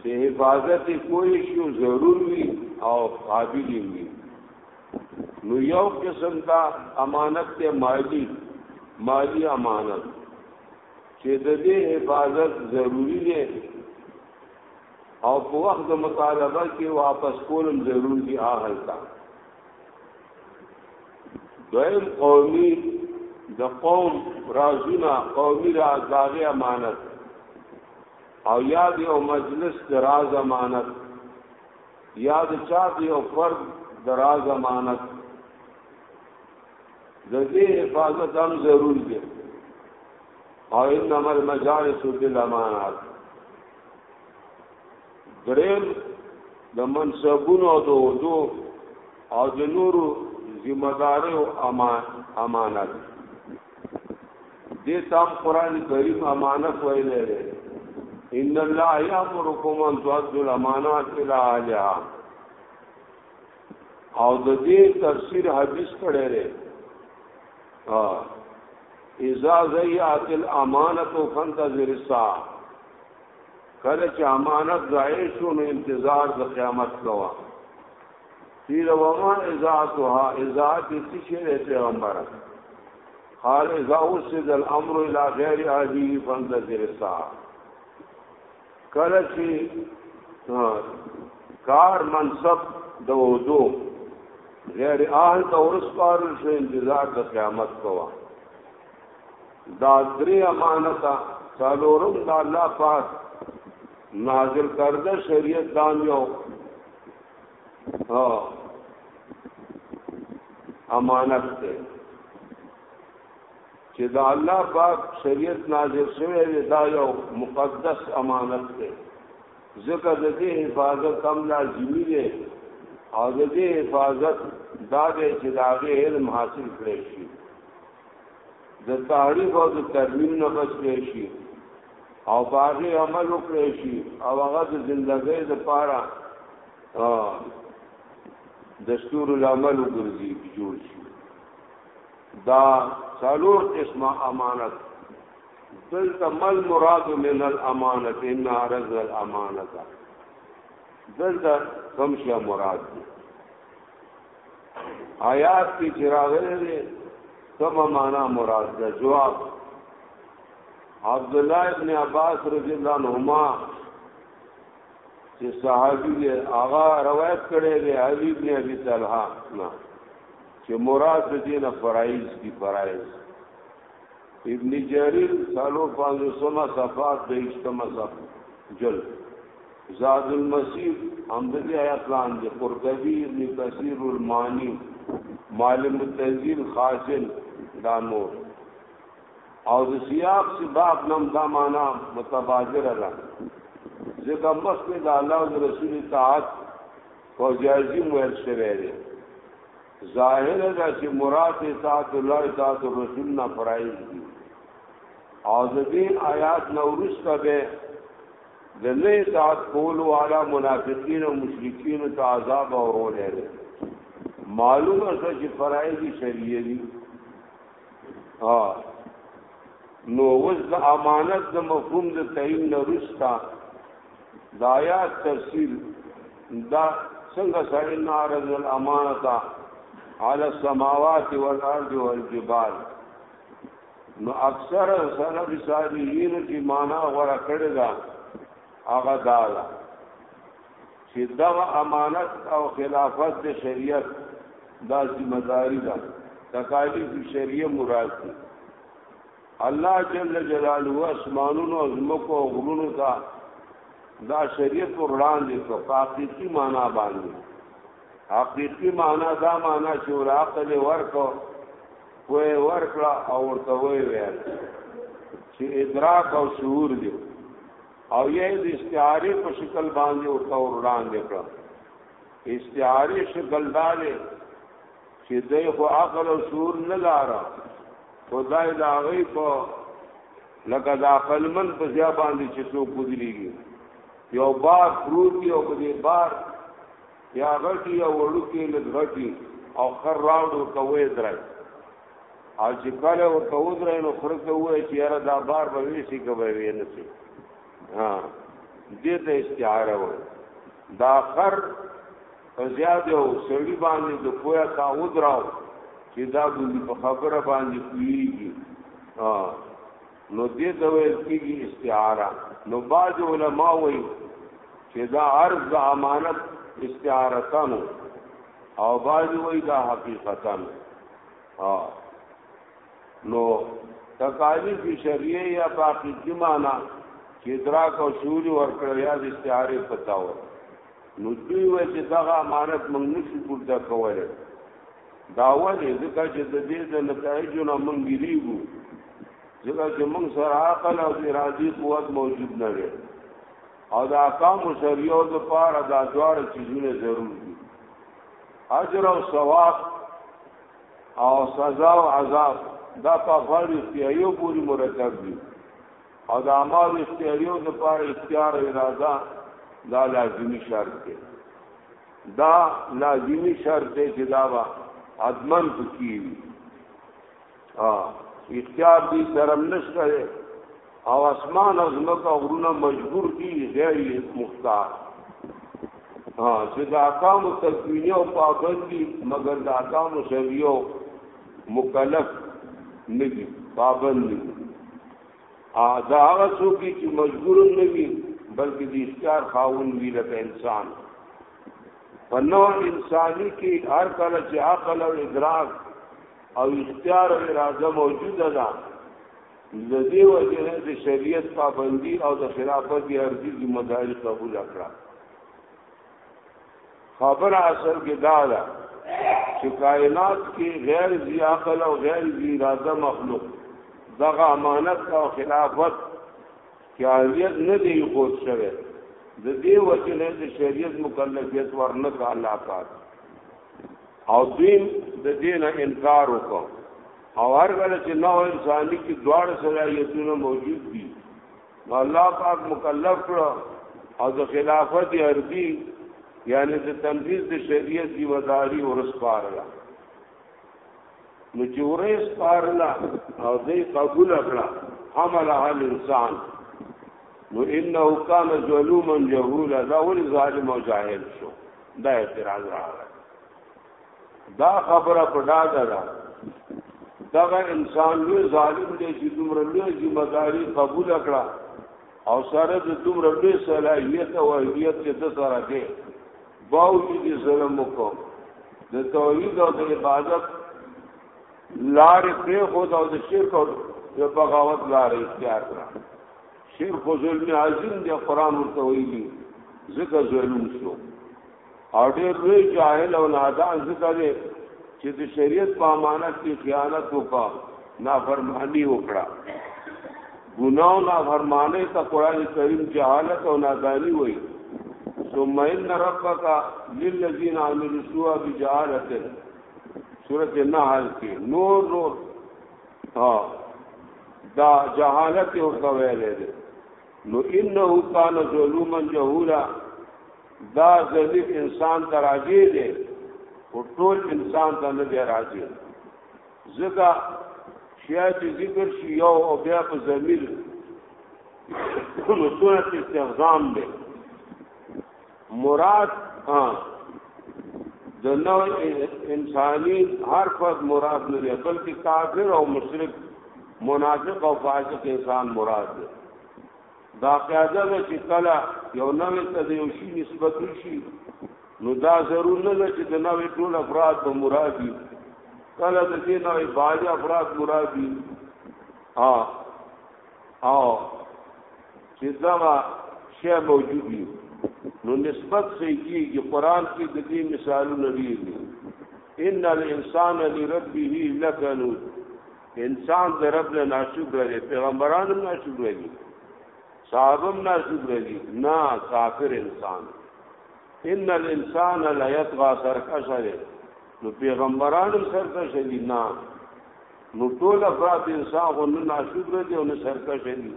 چې حفاظت کوی شو ضرور وي او قابل وي نو یو قسم دا امانت ته مالی مالی امانت چې د دې حفاظت ضروری دی او په وخت مطالبه کې واپس کولم ضروری دی اهل تا دویم قومي د قوم رازونه قومي راز داغه امانت او یا د یو مجلس د راز امانت یا د چا د یو فرد د راز امانت د دې حفاظت هم ضرور دی او انما المجالس بالامانات دریم د منصبونو او د اردو او د نورو ذمہ داریو امان امانت دې تام قران کریم امانت ویلې ده ان الله یامرکم ان تؤدوا الامانات الى اهلها او د دې تفسیر حدیث کړه لري ها اذا زیات الامانه فانتظر الساعه کله چې امانت ضایع شو نو انتظار د قیامت کوه قیل وما اذاعتها اذاعت څه شی دی پیغمبر قال اذا وسد الامر الى غير اهله فانتظر الساعه کله چې کار منصب د وضو غیر اهل ته ورسپارل شو انتظار د قیامت کوه دا درې امانتا څلورم د الله پاک نازل کرده شریعت دام یو ها امانت ته چې دا الله پاک شریعت نازل شوی دی دا یو مقدس امانت دی ځکه د دې حفاظت هم لازمي دی او د دې حفاظت دا دی چې دا غي علم حاصل کړی شي د تعریف او د ترمیم نه بچ کړی شي او باغی عمل وکړی شي او هغه د زندګۍ د پاره دستور العمل وګرځي جوړ شي دا څلور قسمه امانت دلته مل مراد من الامانت ان عرض الامانت دلته کوم شی مراد دی آیات کی چراغلی دی کما مانا مراد ده جواب عبداللہ ابن عباس رضی اللہ عنہما چې صحابي دی هغه روایت کړی دی علي ابن ابي طلحه نه چې مراد دې نه فرایز دي فرایز ابن جرير سالو پانزو سما صفات د اجتماع صف جل زاد المسيح هم د دې آیات لاندې قرطبي ابن کثیر المانی معلم التنزيل خاصن دا نور او د سیاق سباب نم دا معنا متبادر را ځکه مخکې د الله او رسول اطاعت فوجازي مهر شوی دی ظاهر دا چې مراد اطاعت الله اطاعت الرسول نه فرایض دي او د دې آیات نو ورسته به د نه اطاعت کول والا منافقین او مشرکین ته عذاب اورولې معلومه ده چې فرایض شریعه دي ها نو وز د امانت د مفهوم د تعین نه ورسته د آیات تفسیر دا څنګه سړی نارض الامانتا على السماوات والارض والجبال نو اکثر سلف صالحین کی معنا غره کړی دا هغه دا دا چې دا امانت او خلافت د شریعت دا ذمہ داری ده تکالیف شریعه مراد دي الله جل جلاله اسمانونو ازمکو غرونو ته دا شریعت وړاندې کو حقيقي معنا باندې حقيقي معنا دا معنا چې ور عقل ورکو کوی ورکړه او ورته وی ویل چې ادراک او شعور دی او یې د استعاره په شکل باندې ورته وړاندې کړه استعاره شکل دالې چې دای خو عقل او شعور نه لاره خدای دا غي په لکه دا عقل من په ځا باندې چې څوک ودرېږي یو بار پروت یو په دې بار یا غټي او وړوکی لږغټي او خر راوړو کوي درای او چې کله او کوي درای نو خر ته وای چې یاره دا بار به وی شي کوي وی نه شي ها دې ته استعاره وای دا خر په زیاد یو سړی باندې د پویا تا ودراو چې دا ګوندی په خبره باندې کویږي نو دې ته ویل کېږي استعاره نو بعض علما وایي چې دا عرض د امانت استعارتانو او بعض وایي دا حقیقتانو ها نو تکالیف شریعه یا باقی کی معنا چې ادراک او شعور ورکړ یا د استعاره پتاوه نو دوی وایي چې دغه امانت موږ نشو پورته کولی دا ولې ځکه چې د دې د نتایجو نه موږ ګریږو ځکه چې موږ سره عقل او ارادي قوت موجود نه دی او د احکام شریعو د پاره دا دواړه چیزونه ضرور دي اجر او ثواب او سزا او عذاب دا په فرض کې یو پوری مرتب دي او د اعمال اختیاریو د پاره اختیار اراده دا لازمی شرط دی دا لازمی شرط دی چې دا وا ادمن کی ها اختیار دې درم نشته او اسمان او زمکه غرونه مجبور دي غیر مختار ها چې د احکام تکوینی او پابندي مگر د احکام شریعو مکلف ندي پابند ندي ا دا هغه څوک چې مجبور نه وي بلکې د اختیار خاون وی لکه انسان په نو انساني کې هر کله چې عقل او ادراک او اختیار او اراده موجوده ده لدی وجه د شریعت پابندي او د خلافت ارزي ذمہ داری قبول کړه خبر اصل کې دا ده چې کائنات کې غیر ذی عقل او غیر ذی اراده مخلوق دغه امانت او خلافت کې اهلیت نه دی خود شوه د دې وسیله د شریعت مکلفیت ورنه کا الله پاک او دین د دین انکار وکړ او هر کله چې نو انساني کې دواړه صلاحیتونه موجود دي نو الله پاک مکلف کړو او د خلافت ارضی یعنی د تنفیذ د شریعت دی وزاری ورسپارلا نو چې ورسپارلا او دې قبول کړه حمل هل انسان نو انه کان ظلوما جهولا دا ول ظالم او جاهل شو دا اعتراض راغی دا خبره په ډاګه ده دغه انسان لوی ظالم دی چې دومره لوی ذمہ داری قبول کړه او سره د دومره لوی صلاحیت او اهلیت چې د سره دی باوجود ظلم وکړو د توحید او د عبادت لارې پرې خود او د شرک او د بغاوت لارې اختیار کړه شرک ظلم عظیم دی قران ورته ویلي ځکه ظلم شو او ډېر لوی جاهل او نادان ځکه دی چې د شریعت په امانت کې خیانت وکړه نافرمانی وکړه ګناه نافرمانی ته قران کریم جهالت او نادانی وایي ثم ان ربک للذین عملوا السوء بجهالت سورۃ النحل کې نور نور ها دا جهالت او تویل دي نو انه کان ظلوما جهولا دا ضعیف انسان ته راځي دی او ټول انسان ته نه دی راځي ځکه شیا چې ذکر شي یو او بیا په ضمیر رسونه استخدام دی مراد ها د نو انساني هر فرد مراد نه دی بلکې کافر او مشرک منافق او فاسق انسان مراد دی دا قاعده ده چې کله یو نوې ته د یو شي نسبت وشي نو دا ضرور نه ده چې د نوې ټول افراد به مراد وي کله د دې نوې باج افراد مراد وي ها او چې دا شی موجود وي نو نسبت صحیح کیږي قران کې د دې مثالونه دي ان الانسان لربه لکنود انسان د رب نه ناشکر دی پیغمبران هم ناشکر دي صحابه هم ناشکر دي نه کافر انسان ان الانسان لا يطغى سرکش دی نو پیغمبران هم سرکش دي نه نو ټول افراد انسان غو نه ناشکر دي او نه سرکش دي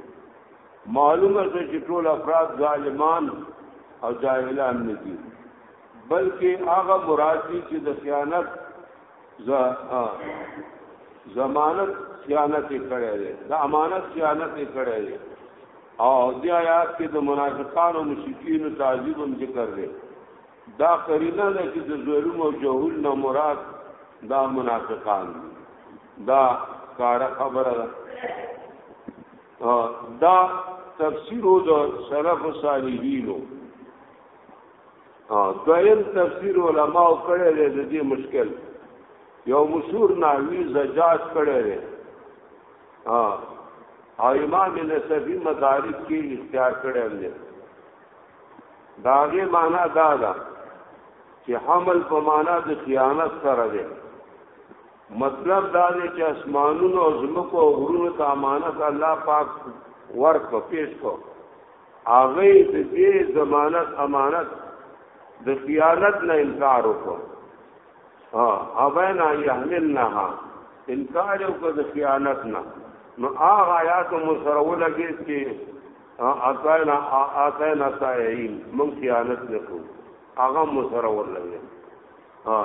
معلومه ده چې ټول افراد ظالمان او جاهلان نه دي بلکې هغه مراد دي چې د خیانت ز ها ضمانت خیانت کړي دي د امانت خیانت کړي دي او د آیات کې د منافقانو او مشرکین تعذیب هم ذکر دی دا قرینه ده چې د ظلم او جهول نه مراد دا منافقان دي دا کار خبره ده دا تفسیر د سلف صالحینو ها دویم تفسیر علما کړی دی د دې مشکل یو مشهور نحوی زجاج کړی دی ها او امام نصفی مدارک کې اختیار کړی دی داغه معنا دا ده چې حمل په معنا د خیانت سره دی مطلب دا دی چې اسمانونو او زمکو او غرونو ته امانت الله پاک ورک پیش کو هغه د دې ضمانت امانت د خیانت نه انکار وکړ ها اوینا یحملنها انکار وکړ د خیانت نه نو هغه آیات مو سره ولګي چې اتاینا اتاینا تایین مون خیانت نکو هغه مو سره ولګي ها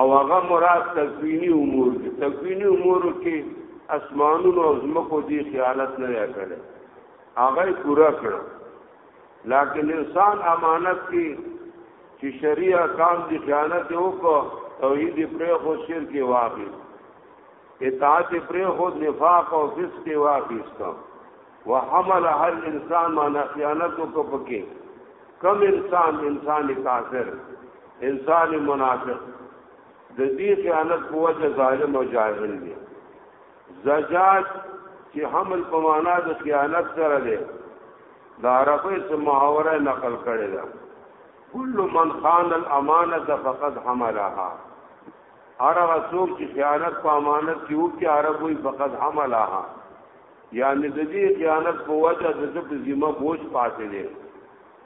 او هغه مراد تکوینی امور دي تکوینی امور کې اسمانونو او زمکو دي خیانت نه کړي هغه پورا کړ لکه انسان امانت کې چې شریعه کام دي خیانت وکړه توحید پرې خو شرک واقع اطاعت پرې خو نفاق او فسق واقع استا وحمل هر انسان معنا خیانت کو پکې کم انسان انسان کافر انسان منافق د دې خیانت په وجه ظالم او جاهل دی زجاج چې حمل په معنا د خیانت سره دی د عربی څخه محاوره نقل کړی ده کل من خان الامانه فقد حملها هرغه څوک چې خیانت په امانت کې وکړي عرب وي فقد حملها یعنی د دې خیانت په وجه د دې ذمہ بوج پاتې دي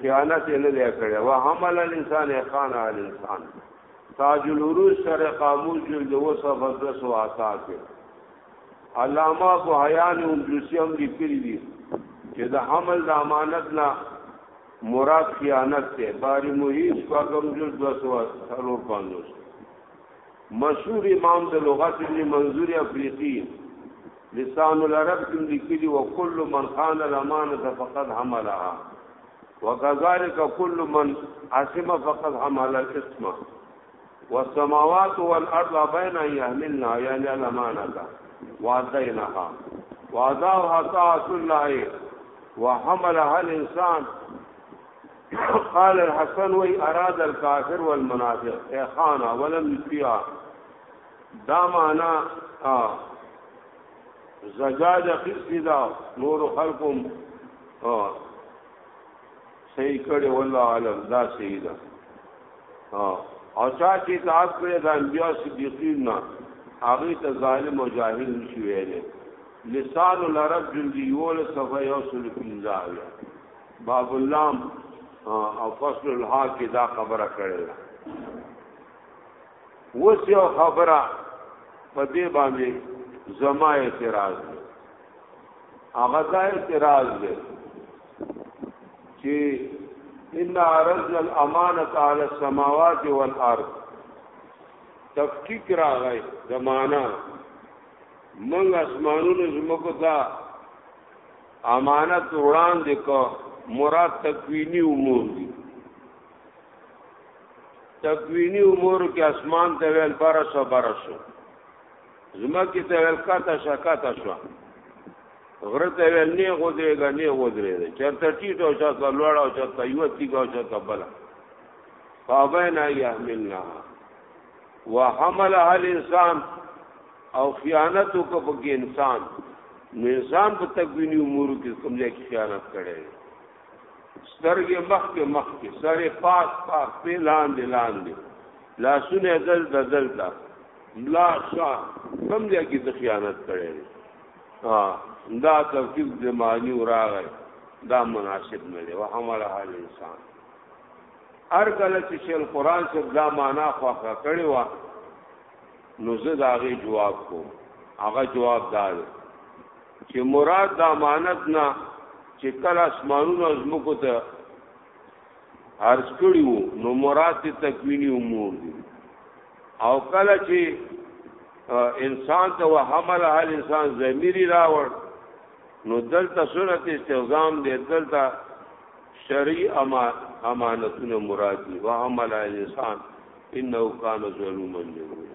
خیانت نه دی کړی و حمل الانسان خان الانسان تاج العروج سر قاموس جلد و صفحه 288 علامه ابو حیان اندلسی هم لیکلی دی چې د حمل د امانت نه مراد خیانت ته باری محیط کا کم جلد 255 مشهور امام د لغت ابن منظور افریقی لسان العرب کم لکلی و کل من خان الامانت فقد حملها وكذلك كل من عصم فقد حمل الاسم والسماوات والارض بين يحملنا يعني الامانه وعدينها وعذاها طاعه الله وحملها الانسان قال الحسن وی اراد الكافر والمنافق اے خانا ولم فیا دا معنا ها زګاج اخیستی دا نور خلقم ها صحیح کړي والله عالم دا صحیح ده ها او چا چې تاب کړي د انبیا صدیقین نه هغه ته ظالم او جاهل نشي ویلې لسان العرب جلدی یول صفه یو سل پنځاویا باب اللام او فصل الها کې دا خبره کړې ده اوس یو خبره په دې باندې زما اعتراض دی هغه دا اعتراض دی چې ان عرض الامانه علی السماوات والارض تفکیک راغی د معنا موږ اسمانونو زمکو ته امانت وړاندې کو مراد تکوینی امور دي تکوینی امور کې اسمان ته ویل برسو برسو زمکه ته ویل کاته شکاته شو غره ته ویل نه غودېګا نه غودرې چرته ټیټ او چرته لوړ او چرته یو تیګ او چرته بل فابینا یحملنا وحمل اهل انسان او خیانت کو په انسان نو انسان په تکوینی امور کې کوم ځای خیانت کړي سترګې مخکې مخکې سره پاس پاس په لاندې لاندې لاسونه دل د دل دا ملا شا کم دې کې د خیانت کړي ها دا تفصیل د معنی راغی دا مناسب نه دی وحمل حال انسان هر کله چې شیل قران څخه دا معنا خوخه کړي وا نو زه دا غي جواب کوم هغه جواب دار چې مراد د امانت نه چې کله اسمانونو از مکو ته عرض کړی وو نو مراد ته تکوینی امور دي او کله چې انسان ته وحمل هل انسان زمیری راوړ نو دلته سنت استعظام دی دلته شرعي امانتونه مراد دي وحمل هل انسان انه کان ظلوما جهولا